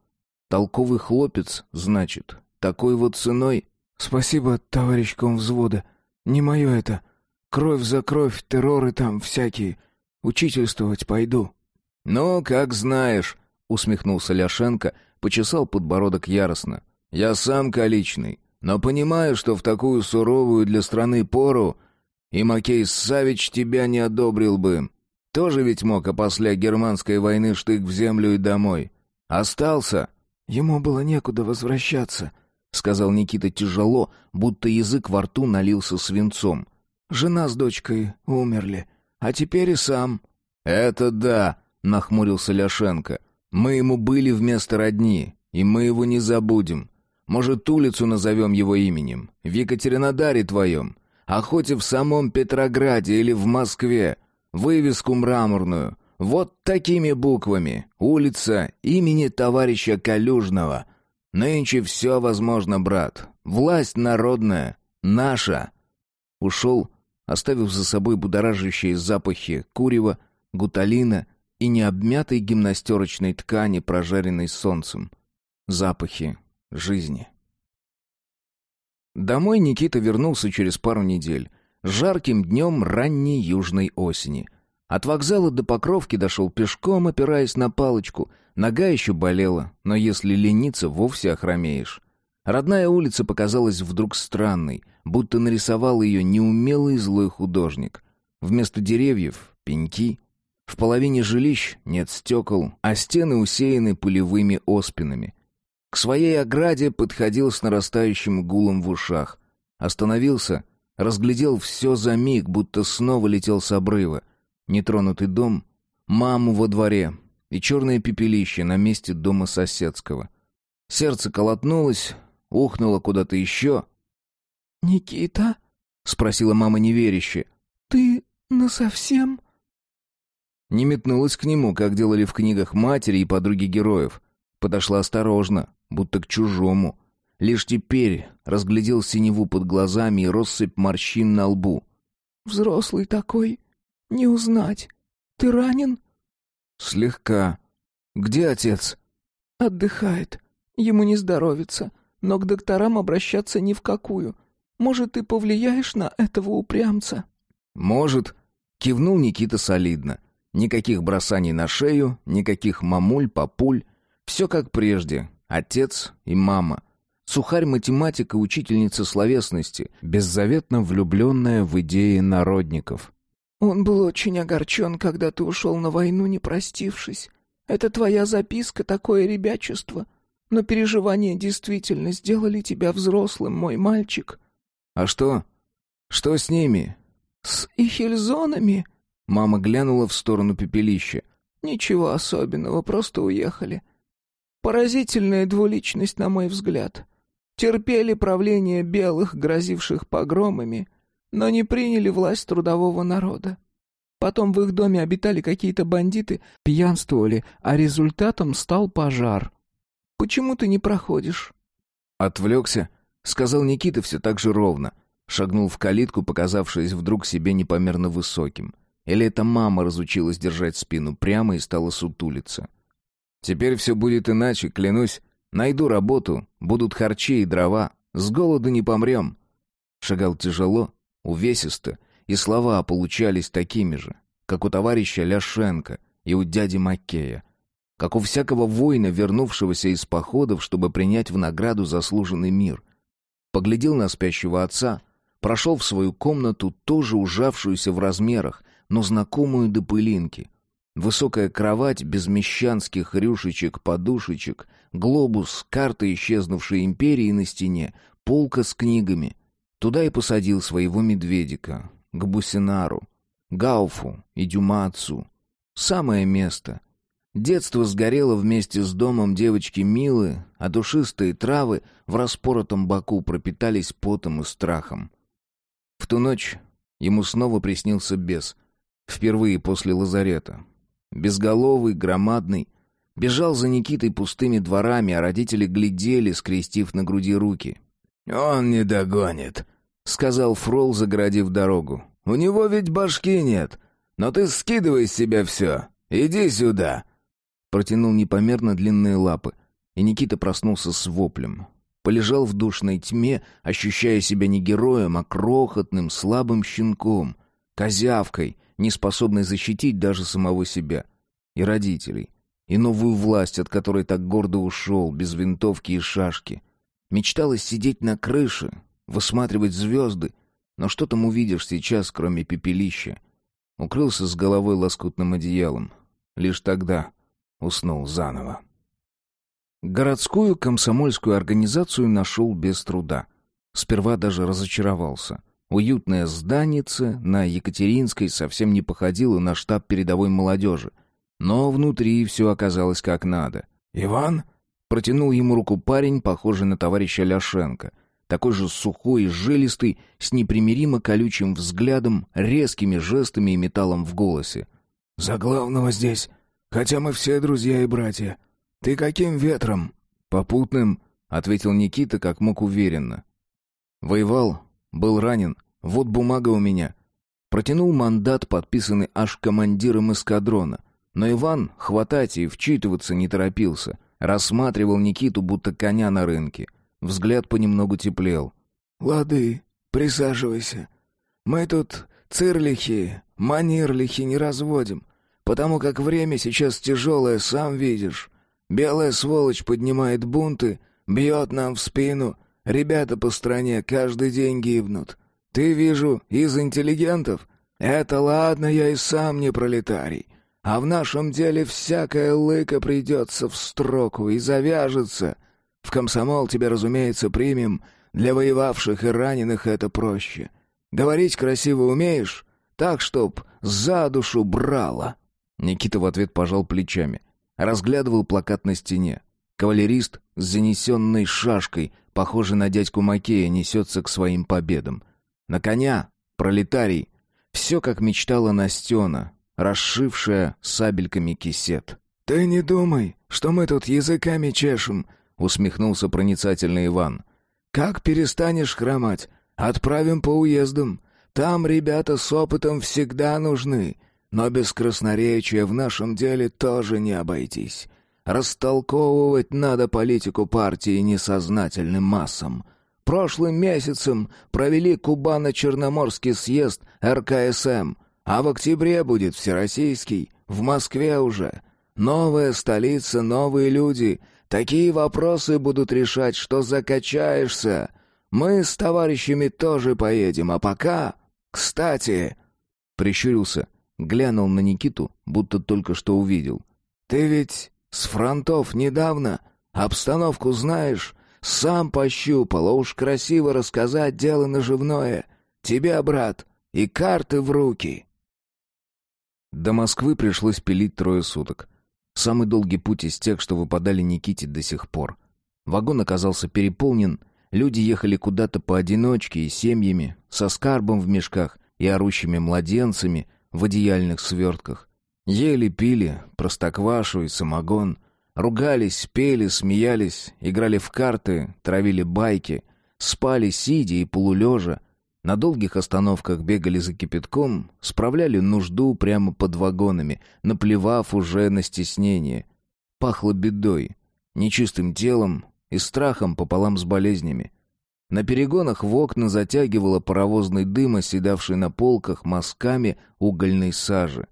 Толковый хлопец, значит, такой вот ценой. Спасибо, товарищ комвзвода. Не мое это. Кровь за кровь, терроры там всякие. Учительствовать пойду. Ну, как знаешь, усмехнулся Ляшенко, почесал подбородок яростно. Я сам количный, но понимаю, что в такую суровую для страны пору и Макей Савич тебя не одобрил бы. Тоже ведь мог опосля германской войны штык в землю и домой. Остался?» «Ему было некуда возвращаться», — сказал Никита тяжело, будто язык во рту налился свинцом. «Жена с дочкой умерли, а теперь и сам». «Это да», — нахмурился Ляшенко. «Мы ему были вместо родни, и мы его не забудем. Может, улицу назовем его именем, в Екатеринодаре твоем хоть и в самом Петрограде или в Москве, вывеску мраморную, вот такими буквами, улица имени товарища Калюжного. Нынче все возможно, брат. Власть народная, наша. Ушел, оставив за собой будоражащие запахи курева, гуталина и необмятой гимнастерочной ткани, прожаренной солнцем. Запахи жизни. Домой Никита вернулся через пару недель. Жарким днем ранней южной осени. От вокзала до Покровки дошел пешком, опираясь на палочку. Нога еще болела, но если лениться, вовсе охромеешь. Родная улица показалась вдруг странной, будто нарисовал ее неумелый злой художник. Вместо деревьев — пеньки. В половине жилищ нет стекол, а стены усеяны пулевыми оспинами. К своей ограде подходил с нарастающим гулом в ушах. Остановился, разглядел все за миг, будто снова летел с обрыва. Нетронутый дом, маму во дворе и черное пепелище на месте дома соседского. Сердце колотнулось, ухнуло куда-то еще. «Никита?» — спросила мама неверяще. «Ты насовсем?» Не метнулась к нему, как делали в книгах матери и подруги героев. Подошла осторожно, будто к чужому. Лишь теперь разглядел синеву под глазами и россыпь морщин на лбу. «Взрослый такой, не узнать. Ты ранен?» «Слегка. Где отец?» «Отдыхает. Ему не здоровится, но к докторам обращаться ни в какую. Может, ты повлияешь на этого упрямца?» «Может», — кивнул Никита солидно. Никаких бросаний на шею, никаких мамуль, папуль. Все как прежде. Отец и мама. Сухарь-математика, учительница словесности, беззаветно влюбленная в идеи народников. «Он был очень огорчен, когда ты ушел на войну, не простившись. Это твоя записка, такое ребячество. Но переживания действительно сделали тебя взрослым, мой мальчик». «А что? Что с ними?» «С ихельзонами?» Мама глянула в сторону пепелища. «Ничего особенного, просто уехали. Поразительная двуличность, на мой взгляд. Терпели правление белых, грозивших погромами, но не приняли власть трудового народа. Потом в их доме обитали какие-то бандиты, пьянствовали, а результатом стал пожар. Почему ты не проходишь?» «Отвлекся», — сказал Никита все так же ровно. Шагнул в калитку, показавшись вдруг себе непомерно высоким. Или эта мама разучилась держать спину прямо и стала сутулиться. «Теперь все будет иначе, клянусь. Найду работу, будут харчи и дрова. С голоду не помрем». Шагал тяжело, увесисто, и слова получались такими же, как у товарища Ляшенко и у дяди Маккея, как у всякого воина, вернувшегося из походов, чтобы принять в награду заслуженный мир. Поглядел на спящего отца, прошел в свою комнату, тоже ужавшуюся в размерах, но знакомую до пылинки. Высокая кровать без мещанских рюшечек, подушечек, глобус, карта исчезнувшей империи на стене, полка с книгами. Туда и посадил своего медведика, к Бусинару, Гауфу и Дюма отцу. Самое место. Детство сгорело вместе с домом девочки Милы, а душистые травы в распоротом боку пропитались потом и страхом. В ту ночь ему снова приснился бес — Впервые после лазарета. Безголовый, громадный. Бежал за Никитой пустыми дворами, а родители глядели, скрестив на груди руки. «Он не догонит», — сказал Фрол, загородив дорогу. «У него ведь башки нет. Но ты скидывай с себя все. Иди сюда». Протянул непомерно длинные лапы, и Никита проснулся с воплем. Полежал в душной тьме, ощущая себя не героем, а крохотным, слабым щенком, козявкой — не способный защитить даже самого себя и родителей, и новую власть, от которой так гордо ушел, без винтовки и шашки. Мечталось сидеть на крыше, высматривать звезды, но что там увидишь сейчас, кроме пепелища? Укрылся с головой лоскутным одеялом. Лишь тогда уснул заново. Городскую комсомольскую организацию нашел без труда. Сперва даже разочаровался. Уютное зданице на Екатеринской совсем не походило на штаб передовой молодежи. Но внутри все оказалось как надо. «Иван?» — протянул ему руку парень, похожий на товарища Ляшенко. Такой же сухой и жилистый, с непримиримо колючим взглядом, резкими жестами и металлом в голосе. «За главного здесь, хотя мы все друзья и братья. Ты каким ветром?» «Попутным», — ответил Никита как мог уверенно. «Воевал, был ранен, Вот бумага у меня». Протянул мандат, подписанный аж командиром эскадрона. Но Иван хватать и вчитываться не торопился. Рассматривал Никиту, будто коня на рынке. Взгляд понемногу теплел. «Лады, присаживайся. Мы тут цирлихи, манирлихи не разводим, потому как время сейчас тяжелое, сам видишь. Белая сволочь поднимает бунты, бьет нам в спину. Ребята по стране каждый день гибнут. Ты, вижу, из интеллигентов? Это ладно, я и сам не пролетарий. А в нашем деле всякая лыка придется в строку и завяжется. В комсомол тебя, разумеется, примем. Для воевавших и раненых это проще. Говорить красиво умеешь? Так, чтоб за душу брало». Никита в ответ пожал плечами. Разглядывал плакат на стене. Кавалерист с занесенной шашкой, похожий на дядьку Макея, несется к своим победам. На коня, пролетарий. Все, как мечтала Настена, расшившая сабельками кисет. «Ты не думай, что мы тут языками чешем», — усмехнулся проницательный Иван. «Как перестанешь хромать? Отправим по уездам. Там ребята с опытом всегда нужны, но без красноречия в нашем деле тоже не обойтись. Растолковывать надо политику партии несознательным массам». Прошлым месяцем провели Кубано-Черноморский съезд РКСМ, а в октябре будет Всероссийский, в Москве уже. Новая столица, новые люди. Такие вопросы будут решать, что закачаешься. Мы с товарищами тоже поедем, а пока... Кстати...» Прищурился, глянул на Никиту, будто только что увидел. «Ты ведь с фронтов недавно. Обстановку знаешь?» Сам пощупал, а уж красиво рассказать дело наживное. Тебе, брат, и карты в руки. До Москвы пришлось пилить трое суток. Самый долгий путь из тех, что выпадали Никите до сих пор. Вагон оказался переполнен, люди ехали куда-то поодиночке и семьями, со скарбом в мешках и орущими младенцами в одеяльных свертках. Ели, пили, простоквашу и самогон — Ругались, пели, смеялись, играли в карты, травили байки, спали сидя и полулежа. На долгих остановках бегали за кипятком, справляли нужду прямо под вагонами, наплевав уже на стеснение. Пахло бедой, нечистым телом и страхом пополам с болезнями. На перегонах в окна затягивало паровозный дым, оседавший на полках мазками угольной сажи.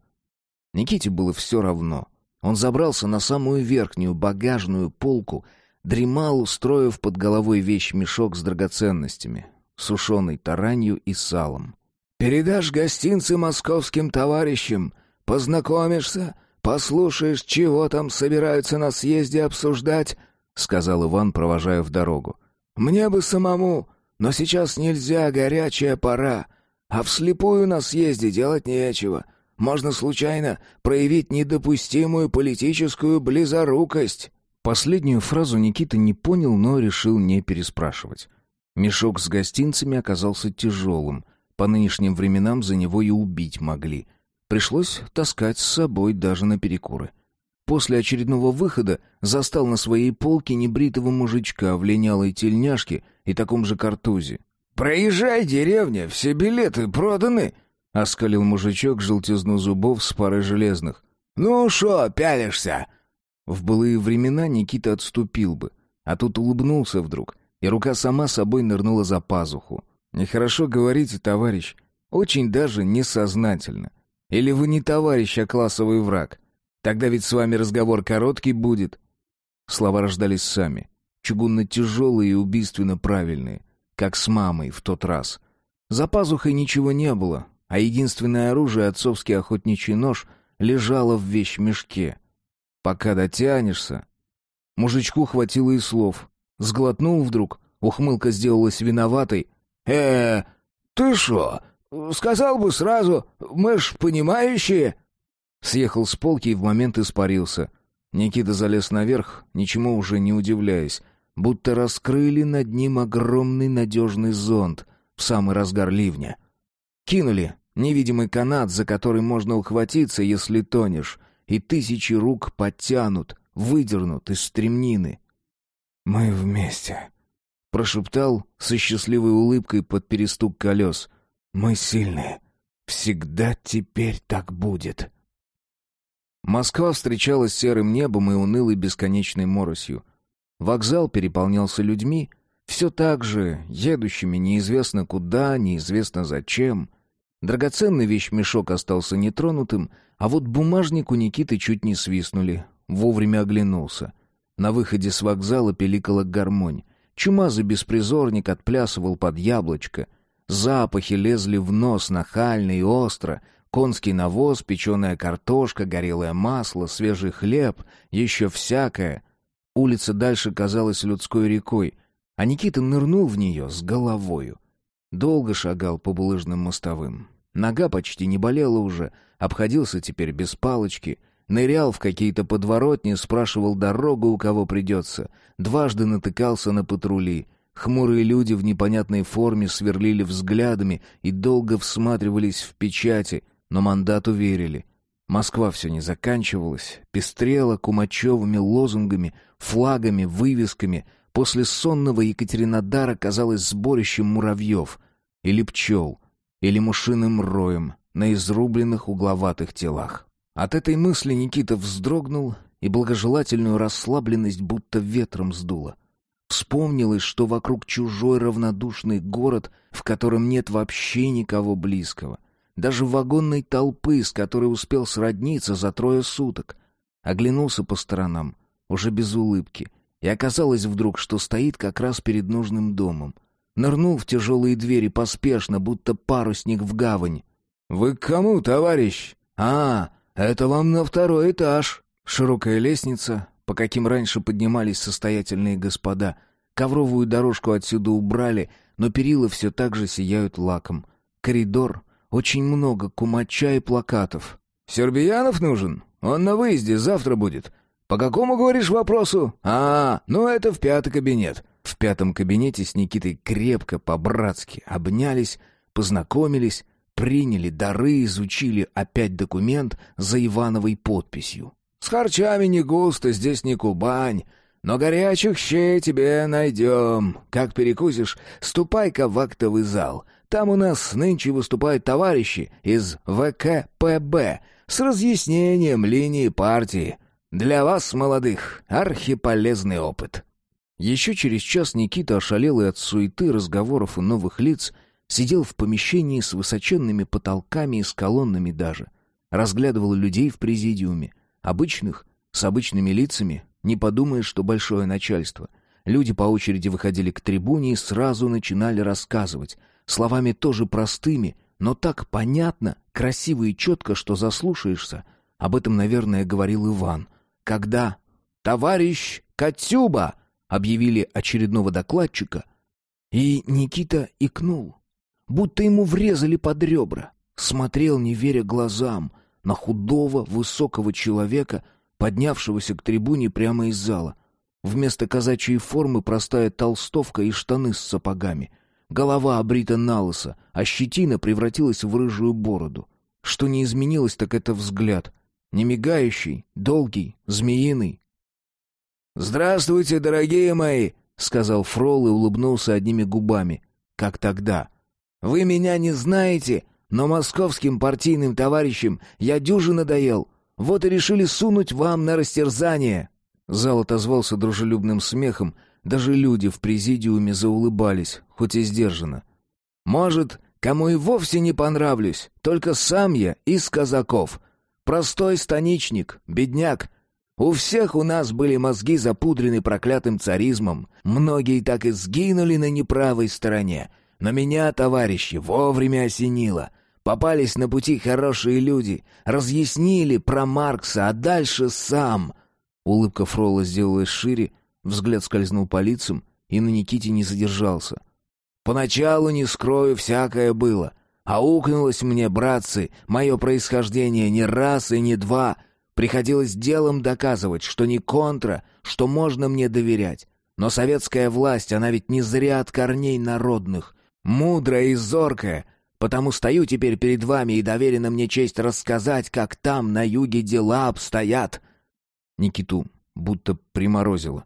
Никите было все равно — он забрался на самую верхнюю багажную полку, дремал, устроив под головой вещь-мешок с драгоценностями, сушеной таранью и салом. «Передашь гостинцы московским товарищам, познакомишься, послушаешь, чего там собираются на съезде обсуждать», — сказал Иван, провожая в дорогу. «Мне бы самому, но сейчас нельзя, горячая пора, а вслепую на съезде делать нечего». Можно случайно проявить недопустимую политическую близорукость». Последнюю фразу Никита не понял, но решил не переспрашивать. Мешок с гостинцами оказался тяжелым. По нынешним временам за него и убить могли. Пришлось таскать с собой даже на перекуры. После очередного выхода застал на своей полке небритого мужичка в линялой тельняшке и таком же картузе. «Проезжай, деревня, все билеты проданы!» — оскалил мужичок желтизну зубов с парой железных. «Ну шо, пялишься?» В былые времена Никита отступил бы, а тут улыбнулся вдруг, и рука сама собой нырнула за пазуху. «Нехорошо говорите, товарищ. Очень даже несознательно. Или вы не товарищ, а классовый враг? Тогда ведь с вами разговор короткий будет». Слова рождались сами, чугунно-тяжелые и убийственно правильные, как с мамой в тот раз. За пазухой ничего не было, а единственное оружие, отцовский охотничий нож, лежало в вещмешке. Пока дотянешься... Мужичку хватило и слов. Сглотнул вдруг, ухмылка сделалась виноватой. э ты шо? Сказал бы сразу, мы ж понимающие!» Съехал с полки и в момент испарился. Никита залез наверх, ничему уже не удивляясь, будто раскрыли над ним огромный надежный зонт в самый разгар ливня. Кинули невидимый канат, за который можно ухватиться, если тонешь, и тысячи рук подтянут, выдернут из стремнины. «Мы вместе», — прошептал со счастливой улыбкой под перестук колес. Мы сильные. Всегда теперь так будет. Москва встречалась серым небом и унылой бесконечной моросью. Вокзал переполнялся людьми, все так же, едущими неизвестно куда, неизвестно зачем. Драгоценный вещмешок остался нетронутым, а вот бумажник у Никиты чуть не свистнули. Вовремя оглянулся. На выходе с вокзала пиликала гармонь. Чумазый беспризорник отплясывал под яблочко. Запахи лезли в нос нахально и остро — Конский навоз, печеная картошка, горелое масло, свежий хлеб, еще всякое. Улица дальше казалась людской рекой, а Никита нырнул в нее с головою. Долго шагал по булыжным мостовым. Нога почти не болела уже, обходился теперь без палочки, нырял в какие-то подворотни, спрашивал дорогу, у кого придется, дважды натыкался на патрули. Хмурые люди в непонятной форме сверлили взглядами и долго всматривались в печати — но мандату верили. Москва все не заканчивалась, пестрела кумачевыми лозунгами, флагами, вывесками. После сонного Екатеринодара казалось сборищем муравьев или пчел, или мушиным роем на изрубленных угловатых телах. От этой мысли Никита вздрогнул, и благожелательную расслабленность будто ветром сдуло. Вспомнилось, что вокруг чужой равнодушный город, в котором нет вообще никого близкого даже вагонной толпы, с которой успел сродниться за трое суток. Оглянулся по сторонам, уже без улыбки, и оказалось вдруг, что стоит как раз перед нужным домом. Нырнул в тяжелые двери поспешно, будто парусник в гавань. «Вы к кому, товарищ?» «А, это вам на второй этаж». Широкая лестница, по каким раньше поднимались состоятельные господа. Ковровую дорожку отсюда убрали, но перила все так же сияют лаком. Коридор, очень много кумача и плакатов. «Сербиянов нужен? Он на выезде, завтра будет. По какому, говоришь, вопросу? А, ну это в пятый кабинет». В пятом кабинете с Никитой крепко, по-братски обнялись, познакомились, приняли дары, изучили опять документ за Ивановой подписью. «С харчами не густо, здесь не Кубань, но горячих щей тебе найдем. Как перекусишь, ступай-ка в актовый зал. Там у нас нынче выступают товарищи из ВКПБ с разъяснением линии партии. Для вас, молодых, архиполезный опыт». Еще через час Никита, ошалелый от суеты, разговоров и новых лиц, сидел в помещении с высоченными потолками и с колоннами даже. Разглядывал людей в президиуме. Обычных, с обычными лицами, не подумаешь, что большое начальство. Люди по очереди выходили к трибуне и сразу начинали рассказывать. Словами тоже простыми, но так понятно, красиво и четко, что заслушаешься. Об этом, наверное, говорил Иван. Когда «Товарищ Катюба!» объявили очередного докладчика, и Никита икнул, будто ему врезали под ребра. Смотрел, не веря глазам, на худого, высокого человека — поднявшегося к трибуне прямо из зала. Вместо казачьей формы простая толстовка и штаны с сапогами. Голова обрита налысо, а щетина превратилась в рыжую бороду. Что не изменилось, так это взгляд. Не мигающий, долгий, змеиный. «Здравствуйте, дорогие мои!» — сказал Фрол и улыбнулся одними губами, как тогда. «Вы меня не знаете, но московским партийным товарищам я дюже надоел. Вот и решили сунуть вам на растерзание». Зал отозвался дружелюбным смехом, даже люди в президиуме заулыбались, хоть и сдержанно. «Может, кому и вовсе не понравлюсь, только сам я из казаков. Простой станичник, бедняк. У всех у нас были мозги запудрены проклятым царизмом, многие так и сгинули на неправой стороне. Но меня, товарищи, вовремя осенило. Попались на пути хорошие люди, разъяснили про Маркса, а дальше сам. Улыбка Фрола сделалась шире, взгляд скользнул по лицам и на Никите не задержался. Поначалу, не скрою, всякое было. А укнулось мне, братцы, мое происхождение не раз и не два. Приходилось делом доказывать, что не контра, что можно мне доверять. Но советская власть, она ведь не зря от корней народных. Мудрая и зоркая — Потому стою теперь перед вами и доверена мне честь рассказать, как там, на юге, дела обстоят». Никиту будто приморозило.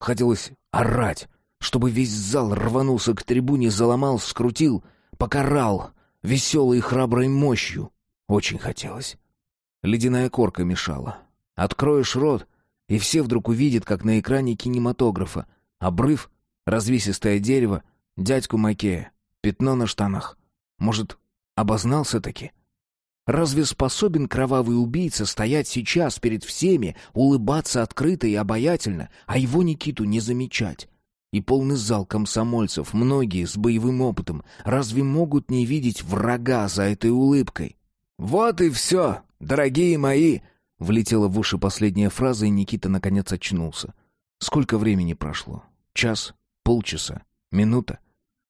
Хотелось орать, чтобы весь зал рванулся к трибуне, заломал, скрутил, покарал. Веселой и храброй мощью. Очень хотелось. Ледяная корка мешала. Откроешь рот, и все вдруг увидят, как на экране кинематографа. Обрыв, развесистое дерево, дядьку Макея, пятно на штанах. Может, обознался-таки? Разве способен кровавый убийца стоять сейчас перед всеми, улыбаться открыто и обаятельно, а его Никиту не замечать? И полный зал комсомольцев, многие с боевым опытом, разве могут не видеть врага за этой улыбкой? «Вот и все, дорогие мои!» Влетела в уши последняя фраза, и Никита наконец очнулся. Сколько времени прошло? Час? Полчаса? Минута?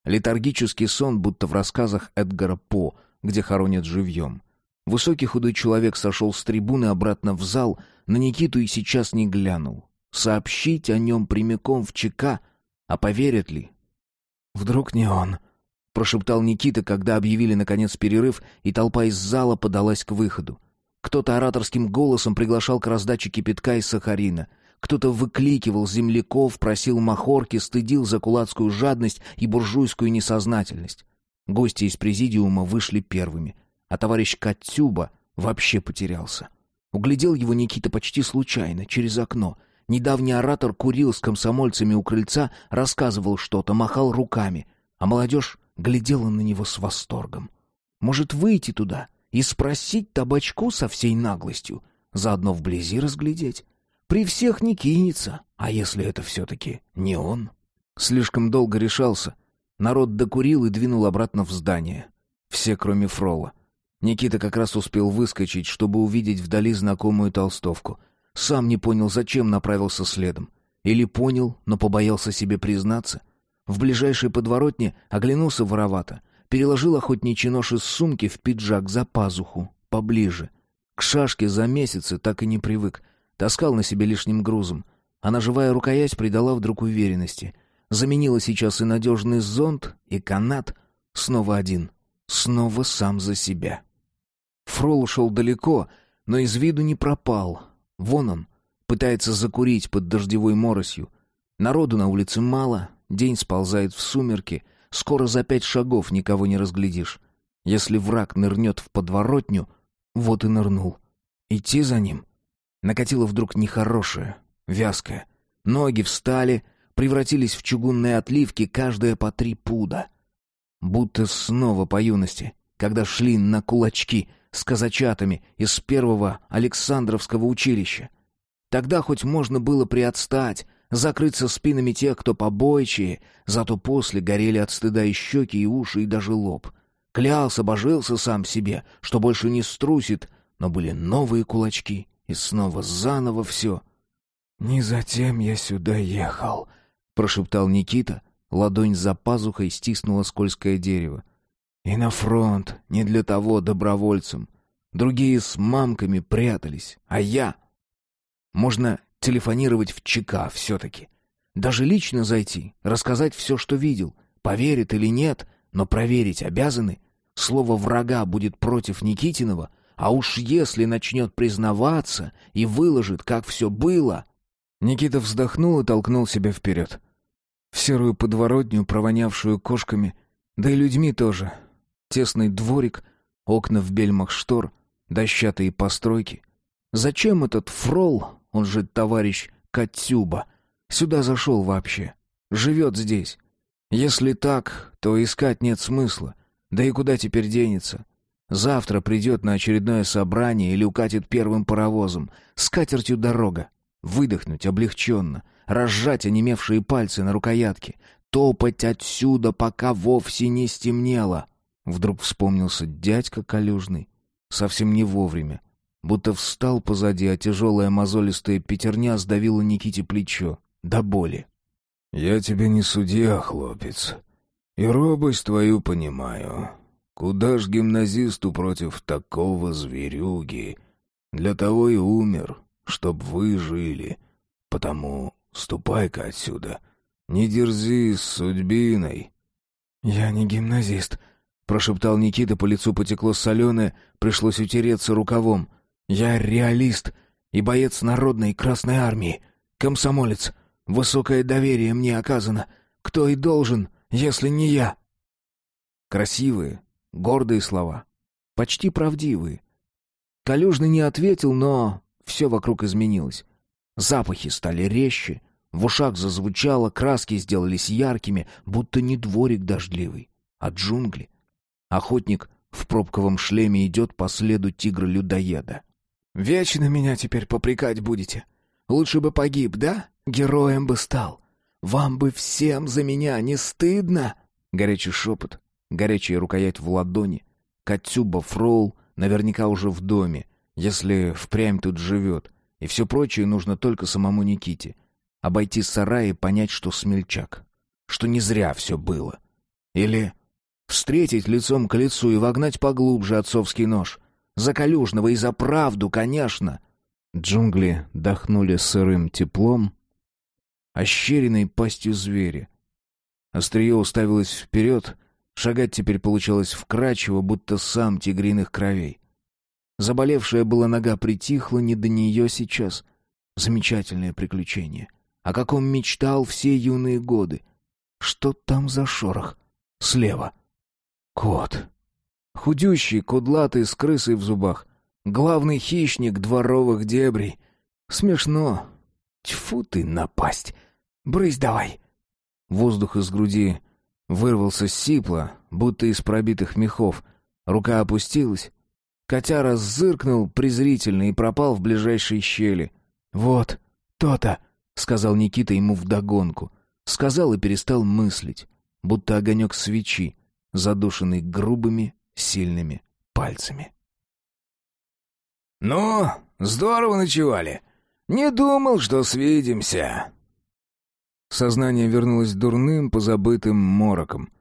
Летаргический сон, будто в рассказах Эдгара По, где хоронят живьем. Высокий худой человек сошел с трибуны обратно в зал, на Никиту и сейчас не глянул. Сообщить о нем прямиком в ЧК, а поверят ли? «Вдруг не он?» — прошептал Никита, когда объявили, наконец, перерыв, и толпа из зала подалась к выходу. Кто-то ораторским голосом приглашал к раздаче кипятка и сахарина. Кто-то выкликивал земляков, просил махорки, стыдил за кулацкую жадность и буржуйскую несознательность. Гости из президиума вышли первыми — а товарищ Катюба вообще потерялся. Углядел его Никита почти случайно, через окно. Недавний оратор курил с комсомольцами у крыльца, рассказывал что-то, махал руками, а молодежь глядела на него с восторгом. Может, выйти туда и спросить табачку со всей наглостью, заодно вблизи разглядеть? При всех не кинется, а если это все-таки не он? Слишком долго решался. Народ докурил и двинул обратно в здание. Все, кроме Фрола. Никита как раз успел выскочить, чтобы увидеть вдали знакомую толстовку. Сам не понял, зачем направился следом. Или понял, но побоялся себе признаться. В ближайшей подворотне оглянулся воровато, переложил охотничий нож из сумки в пиджак за пазуху, поближе. К шашке за месяцы так и не привык. Таскал на себе лишним грузом. А ножевая рукоять придала вдруг уверенности. Заменила сейчас и надежный зонт, и канат. Снова один. Снова сам за себя. Фрол ушел далеко, но из виду не пропал. Вон он, пытается закурить под дождевой моросью. Народу на улице мало, день сползает в сумерки, скоро за пять шагов никого не разглядишь. Если враг нырнет в подворотню, вот и нырнул. Идти за ним? Накатило вдруг нехорошее, вязкое. Ноги встали, превратились в чугунные отливки, каждая по три пуда. Будто снова по юности, когда шли на кулачки, с казачатами из первого Александровского училища. Тогда хоть можно было приотстать, закрыться спинами тех, кто побойчее, зато после горели от стыда и щеки, и уши, и даже лоб. Клялся, божился сам себе, что больше не струсит, но были новые кулачки, и снова заново все. «Не затем я сюда ехал», — прошептал Никита. Ладонь за пазухой стиснула скользкое дерево. И на фронт не для того добровольцем. Другие с мамками прятались, а я... Можно телефонировать в ЧК все-таки. Даже лично зайти, рассказать все, что видел. Поверит или нет, но проверить обязаны. Слово врага будет против Никитинова, а уж если начнет признаваться и выложит, как все было... Никита вздохнул и толкнул себя вперед. В серую подворотню, провонявшую кошками, да и людьми тоже, Тесный дворик, окна в бельмах штор, дощатые постройки. Зачем этот фрол, он же товарищ Катюба, сюда зашел вообще? Живет здесь. Если так, то искать нет смысла. Да и куда теперь денется? Завтра придет на очередное собрание или укатит первым паровозом. С катертью дорога. Выдохнуть облегченно, разжать онемевшие пальцы на рукоятке, топать отсюда, пока вовсе не стемнело. Вдруг вспомнился дядька Калюжный. Совсем не вовремя. Будто встал позади, а тяжелая мозолистая пятерня сдавила Никите плечо. До боли. «Я тебе не судья, хлопец. И робость твою понимаю. Куда ж гимназисту против такого зверюги? Для того и умер, чтоб вы жили. Потому ступай-ка отсюда. Не дерзи с судьбиной». «Я не гимназист», Прошептал Никита, по лицу потекло соленое, пришлось утереться рукавом. «Я реалист и боец Народной Красной Армии. Комсомолец. Высокое доверие мне оказано. Кто и должен, если не я?» Красивые, Гордые слова. Почти правдивые. Калюжный не ответил, но все вокруг изменилось. Запахи стали резче, в ушах зазвучало, краски сделались яркими, будто не дворик дождливый, а джунгли. Охотник в пробковом шлеме идет по следу тигра-людоеда. «Вечно меня теперь попрекать будете. Лучше бы погиб, да? Героем бы стал. Вам бы всем за меня не стыдно?» Горячий шепот, горячая рукоять в ладони. Катюба Фроул наверняка уже в доме, если впрямь тут живет. И все прочее нужно только самому Никите. Обойти сарай и понять, что смельчак. Что не зря все было. Или встретить лицом к лицу и вогнать поглубже отцовский нож. За Калюжного и за правду, конечно. Джунгли дохнули сырым теплом, ощеренной пастью зверя. Острие уставилось вперед, шагать теперь получалось вкрадчиво, будто сам тигриных кровей. Заболевшая была нога притихла, не до нее сейчас. Замечательное приключение. О каком мечтал все юные годы. Что там за шорох? Слева. Кот. Худющий, кудлатый, с крысой в зубах. Главный хищник дворовых дебрей. Смешно. Тьфу ты, напасть. Брысь давай. Воздух из груди вырвался сипло, будто из пробитых мехов. Рука опустилась. Котяра зыркнул презрительно и пропал в ближайшей щели. «Вот, то-то!» — сказал Никита ему вдогонку. Сказал и перестал мыслить, будто огонек свечи, задушенный грубыми, сильными пальцами. «Ну, здорово ночевали. Не думал, что свидимся». Сознание вернулось дурным, позабытым мороком.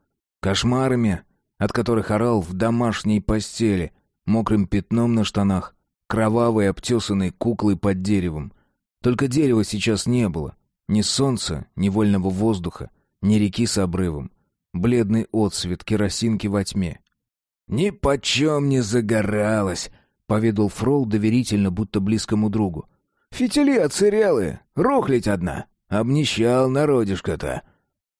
Кошмарами, от которых орал в домашней постели, мокрым пятном на штанах, кровавой обтесанной куклой под деревом. Только дерева сейчас не было. Ни солнца, ни вольного воздуха, ни реки с обрывом. Бледный отсвет керосинки во тьме. «Ни почем не загоралось», — поведал Фрол доверительно, будто близкому другу. «Фитили отсырелые, рухлить одна. Обнищал народишко-то».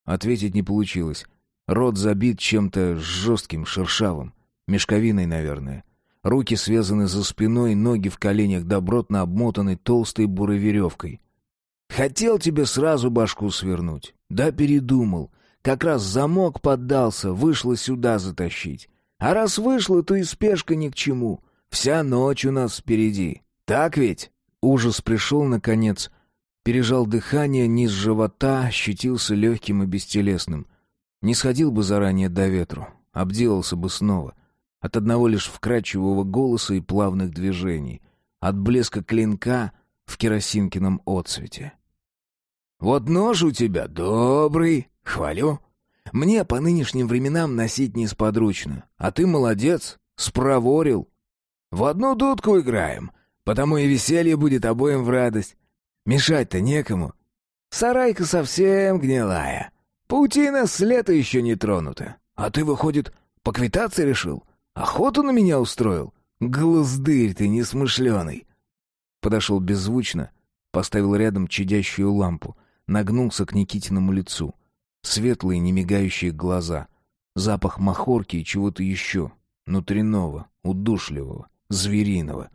Ответить не получилось. Рот забит чем-то жестким, шершавым. Мешковиной, наверное. Руки связаны за спиной, ноги в коленях добротно обмотаны толстой бурой веревкой. «Хотел тебе сразу башку свернуть. Да передумал. Как раз замок поддался, вышло сюда затащить. А раз вышло, то и спешка ни к чему. Вся ночь у нас впереди. Так ведь?» Ужас пришел, наконец. Пережал дыхание, низ живота, ощутился легким и бестелесным. Не сходил бы заранее до ветру, обделался бы снова. От одного лишь вкрадчивого голоса и плавных движений. От блеска клинка в керосинкином отцвете. «Вот нож у тебя добрый, хвалю. Мне по нынешним временам носить несподручно, а ты молодец, спроворил. В одну дудку играем, потому и веселье будет обоим в радость. Мешать-то некому. Сарайка совсем гнилая. Паутина с лета еще не тронута. А ты, выходит, поквитаться решил? Охоту на меня устроил? Глуздырь ты несмышленый. Подошел беззвучно, поставил рядом чадящую лампу, нагнулся к Никитиному лицу. Светлые, немигающие глаза. Запах махорки и чего-то еще. Внутреннего, удушливого, звериного.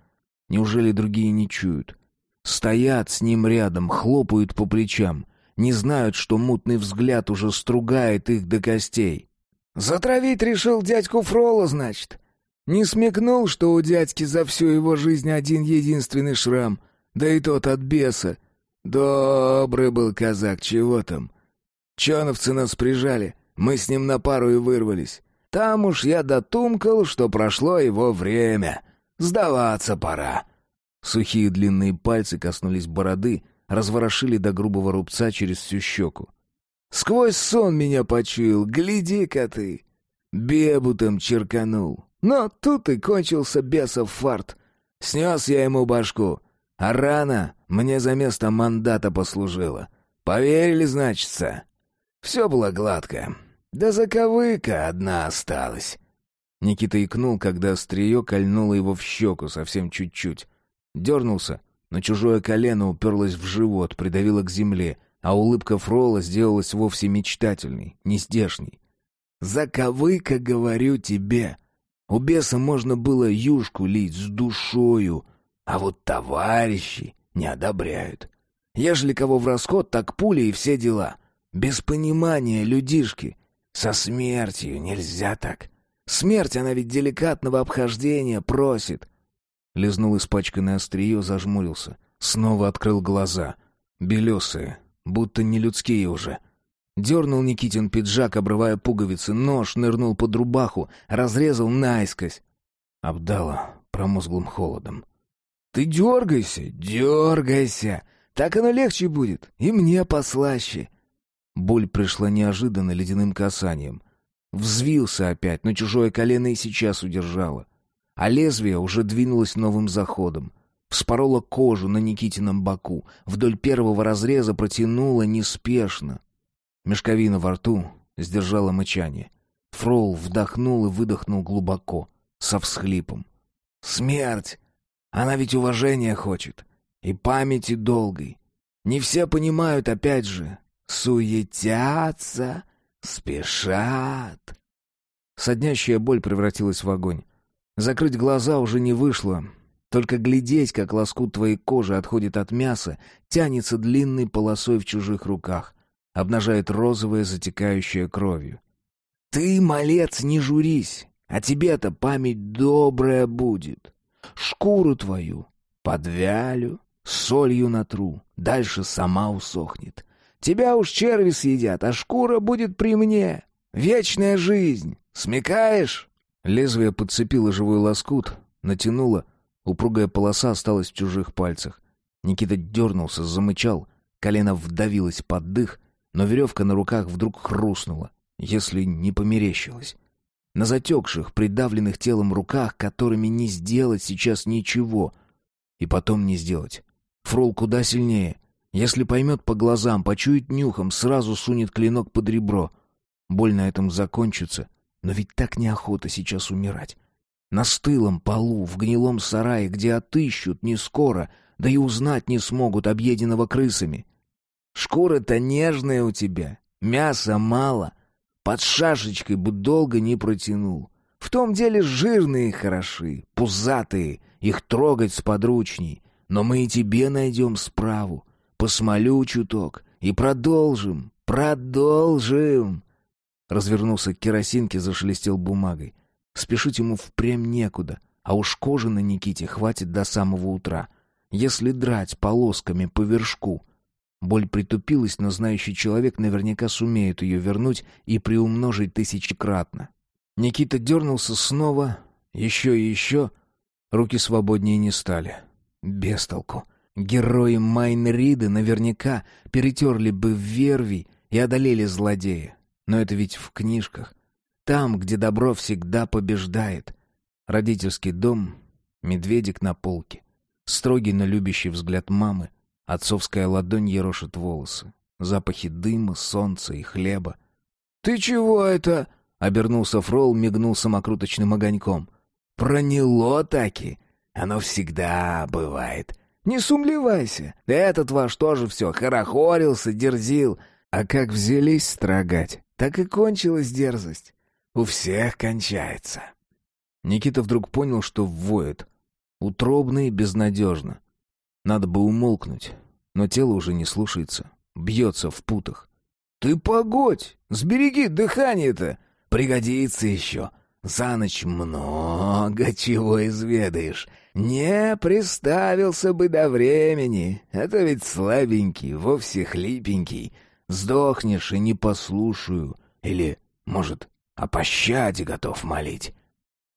Неужели другие не чуют? Стоят с ним рядом, хлопают по плечам. Не знают, что мутный взгляд уже стругает их до костей. «Затравить решил дядьку Фрола, значит?» Не смекнул, что у дядьки за всю его жизнь один единственный шрам, да и тот от беса. Добрый был казак, чего там. Чоновцы нас прижали, мы с ним на пару и вырвались. Там уж я дотумкал, что прошло его время. Сдаваться пора. Сухие длинные пальцы коснулись бороды, разворошили до грубого рубца через всю щеку. Сквозь сон меня почуял, гляди-ка ты. Бебу черканул. Но тут и кончился бесов фарт. Снес я ему башку, а рана мне за место мандата послужила. Поверили, значится. Все было гладко. Да заковыка одна осталась. Никита икнул, когда острие кольнуло его в щеку совсем чуть-чуть. Дернулся, но чужое колено уперлось в живот, придавило к земле, а улыбка Фрола сделалась вовсе мечтательной, нездешней. «Заковыка, говорю тебе, У беса можно было юшку лить с душою, а вот товарищи не одобряют. Ежели кого в расход, так пули и все дела. Без понимания людишки. Со смертью нельзя так. Смерть, она ведь деликатного обхождения просит. Лизнул испачканное острие, зажмурился. Снова открыл глаза. Белесые, будто не людские уже. Дернул Никитин пиджак, обрывая пуговицы. Нож нырнул под рубаху, разрезал наискось. Обдало промозглым холодом. «Ты дергайся, дергайся! Так оно легче будет, и мне послаще!» Боль пришла неожиданно ледяным касанием. Взвился опять, но чужое колено и сейчас удержало. А лезвие уже двинулось новым заходом. Вспороло кожу на Никитином боку, вдоль первого разреза протянуло неспешно. Мешковина во рту сдержала мычание. Фрол вдохнул и выдохнул глубоко, со всхлипом. «Смерть! Она ведь уважения хочет. И памяти долгой. Не все понимают, опять же. Суетятся, спешат». Соднящая боль превратилась в огонь. Закрыть глаза уже не вышло. Только глядеть, как лоскут твоей кожи отходит от мяса, тянется длинной полосой в чужих руках, обнажает розовое, затекающее кровью. «Ты, малец, не журись, а тебе-то память добрая будет. Шкуру твою подвялю, солью натру, дальше сама усохнет. Тебя уж черви съедят, а шкура будет при мне. Вечная жизнь, смекаешь?» Лезвие подцепило живой лоскут, натянуло, упругая полоса осталась в чужих пальцах. Никита дернулся, замычал, колено вдавилось под дых, но веревка на руках вдруг хрустнула, если не померещилась. На затекших, придавленных телом руках, которыми не сделать сейчас ничего. И потом не сделать. Фрол куда сильнее. Если поймет по глазам, почует нюхом, сразу сунет клинок под ребро. Боль на этом закончится. Но ведь так неохота сейчас умирать. На стылом полу, в гнилом сарае, где отыщут не скоро, да и узнать не смогут объеденного крысами. Шкура-то нежная у тебя, мяса мало. Под шашечкой бы долго не протянул. В том деле жирные хороши, пузатые, их трогать сподручней. Но мы и тебе найдем справу. Посмолю чуток и продолжим, продолжим. Развернулся к керосинке, зашелестел бумагой. Спешить ему впрямь некуда, а уж кожи на Никите хватит до самого утра. Если драть полосками по вершку — Боль притупилась, но знающий человек наверняка сумеет ее вернуть и приумножить тысячекратно. Никита дернулся снова, еще и еще. Руки свободнее не стали. Без толку. Герои Майнрида наверняка перетерли бы в верви и одолели злодея. Но это ведь в книжках. Там, где добро всегда побеждает. Родительский дом, медведик на полке, строгий, но любящий взгляд мамы — Отцовская ладонь ерошит волосы. Запахи дыма, солнца и хлеба. «Ты чего это?» — обернулся Фрол, мигнул самокруточным огоньком. «Проняло таки. Оно всегда бывает. Не сумлевайся. Этот ваш тоже все хорохорился, дерзил. А как взялись строгать, так и кончилась дерзость. У всех кончается». Никита вдруг понял, что воет. Утробно и безнадежно. Надо бы умолкнуть, но тело уже не слушается, бьется в путах. «Ты погодь! Сбереги дыхание-то! Пригодится еще! За ночь много чего изведаешь! Не приставился бы до времени! Это ведь слабенький, вовсе хлипенький! Сдохнешь и не послушаю! Или, может, о пощаде готов молить!»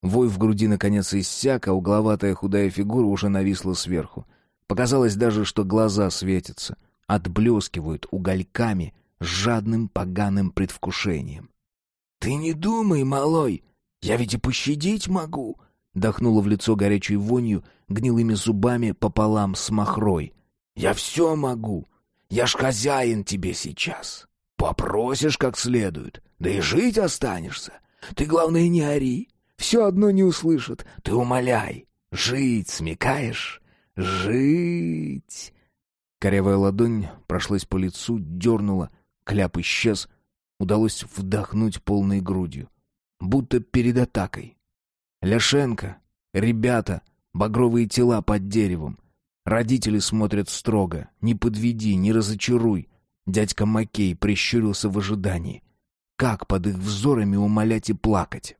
Вой в груди наконец иссяк, а угловатая худая фигура уже нависла сверху. Показалось даже, что глаза светятся, отблескивают угольками с жадным поганым предвкушением. «Ты не думай, малой, я ведь и пощадить могу!» Дохнула в лицо горячей вонью, гнилыми зубами пополам с махрой. «Я все могу! Я ж хозяин тебе сейчас! Попросишь как следует, да и жить останешься! Ты, главное, не ори, все одно не услышат, ты умоляй! Жить смекаешь? Жить!» Корявая ладонь прошлась по лицу, дернула, кляп исчез. Удалось вдохнуть полной грудью, будто перед атакой. Ляшенко, ребята, багровые тела под деревом. Родители смотрят строго. Не подведи, не разочаруй. Дядька Макей прищурился в ожидании. Как под их взорами умолять и плакать?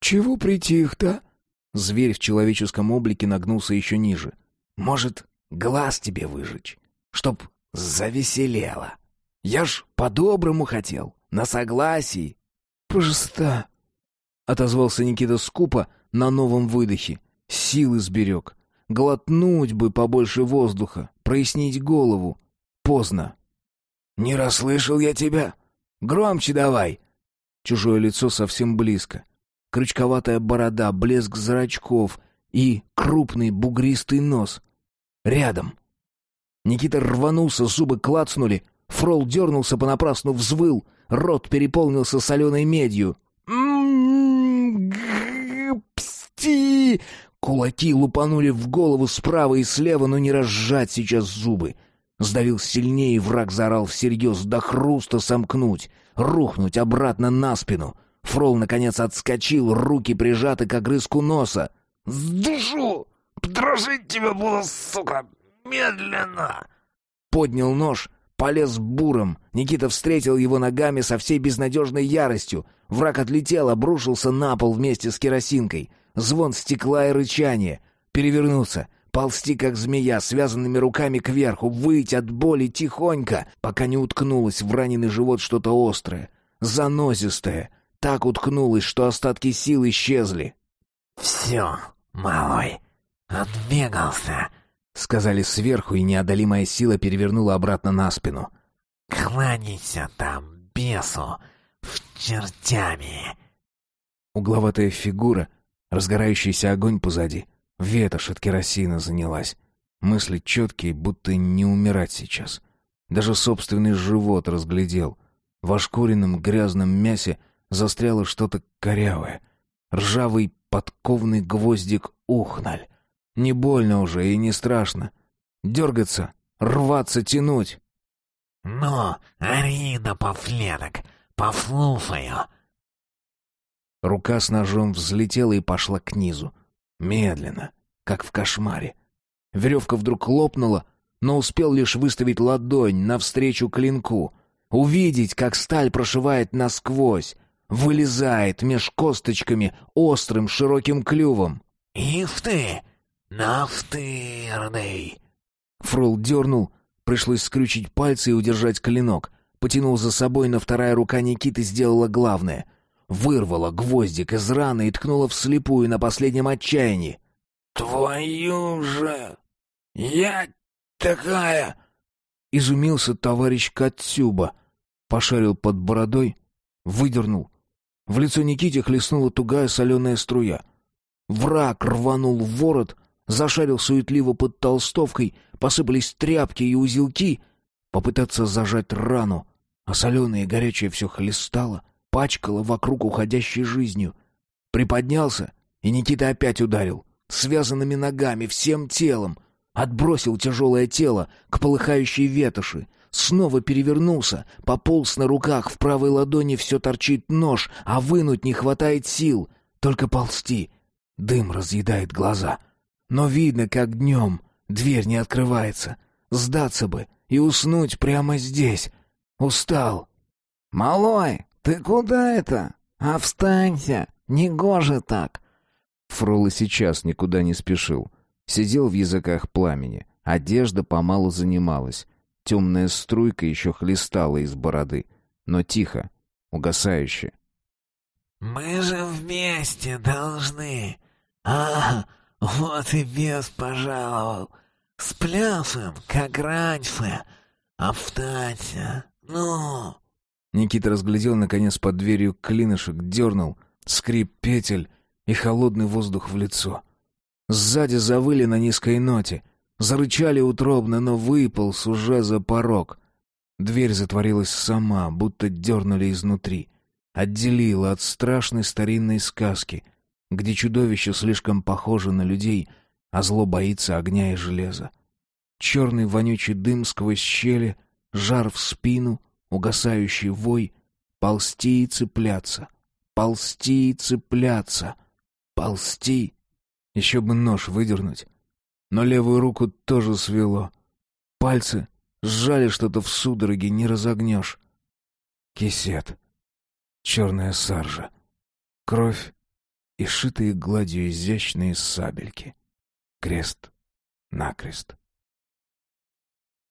«Чего притих-то?» Зверь в человеческом облике нагнулся еще ниже. «Может, глаз тебе выжечь, чтоб завеселело? Я ж по-доброму хотел, на согласии». «Просто...» — отозвался Никита скупо на новом выдохе. Силы сберег. Глотнуть бы побольше воздуха, прояснить голову. Поздно. «Не расслышал я тебя? Громче давай!» Чужое лицо совсем близко. Крючковатая борода, блеск зрачков и крупный бугристый нос. Рядом. Никита рванулся, зубы клацнули. Фрол дернулся понапрасну, взвыл. Рот переполнился соленой медью. «Псти!» Кулаки лупанули в голову справа и слева, но не разжать сейчас зубы. Сдавил сильнее, враг заорал всерьез, до хруста сомкнуть, рухнуть обратно на спину. Фрол, наконец, отскочил, руки прижаты к огрызку носа. «Сдушу! Подрожить тебя буду, сука! Медленно!» Поднял нож, полез буром. Никита встретил его ногами со всей безнадежной яростью. Враг отлетел, обрушился на пол вместе с керосинкой. Звон стекла и рычание. Перевернуться, ползти, как змея, связанными руками кверху, выть от боли тихонько, пока не уткнулось в раненый живот что-то острое, занозистое. Так уткнулось, что остатки сил исчезли. «Все, малой, отбегался», — сказали сверху, и неодолимая сила перевернула обратно на спину. «Кланяйся там, бесу, в чертями!» Угловатая фигура, разгорающийся огонь позади, ветошь от керосина занялась. Мысли четкие, будто не умирать сейчас. Даже собственный живот разглядел. В ошкуренном грязном мясе застряло что-то корявое. Ржавый подковный гвоздик ухналь. Не больно уже и не страшно. Дергаться, рваться, тянуть. «Ну, ори напоследок, послушаю». Рука с ножом взлетела и пошла к низу. Медленно, как в кошмаре. Веревка вдруг лопнула, но успел лишь выставить ладонь навстречу клинку. Увидеть, как сталь прошивает насквозь, вылезает меж косточками острым широким клювом. «Их ты! Нафтырный!» Фрол дернул, пришлось скрючить пальцы и удержать клинок. Потянул за собой, но вторая рука Никиты сделала главное. Вырвала гвоздик из раны и ткнула вслепую на последнем отчаянии. «Твою же! Я такая!» Изумился товарищ Катюба. Пошарил под бородой, выдернул. В лицо Никите хлестнула тугая соленая струя. Враг рванул в ворот, зашарил суетливо под толстовкой, посыпались тряпки и узелки. Попытаться зажать рану, а соленое и горячее все хлестало, пачкало вокруг уходящей жизнью. Приподнялся, и Никита опять ударил, связанными ногами, всем телом. Отбросил тяжелое тело к полыхающей ветоши, снова перевернулся, пополз на руках, в правой ладони все торчит нож, а вынуть не хватает сил, только ползти. Дым разъедает глаза. Но видно, как днем дверь не открывается. Сдаться бы и уснуть прямо здесь. Устал. «Малой, ты куда это? А встанься, негоже так!» Фрол и сейчас никуда не спешил. Сидел в языках пламени. Одежда помалу занималась. Темная струйка еще хлестала из бороды. Но тихо, угасающе. «Мы же вместе должны. А, вот и бес пожаловал. Сплясаем, как раньше. Обстанься, ну!» Никита разглядел, наконец, под дверью клинышек, дернул, скрип петель и холодный воздух в лицо. Сзади завыли на низкой ноте. Зарычали утробно, но выполз уже за порог. Дверь затворилась сама, будто дернули изнутри. Отделила от страшной старинной сказки, где чудовище слишком похоже на людей, а зло боится огня и железа. Черный вонючий дым сквозь щели, жар в спину, угасающий вой, ползти и цепляться, ползти и цепляться — Ползти. Еще бы нож выдернуть. Но левую руку тоже свело. Пальцы сжали что-то в судороге, не разогнешь. Кисет. Черная саржа. Кровь и шитые гладью изящные сабельки. Крест накрест.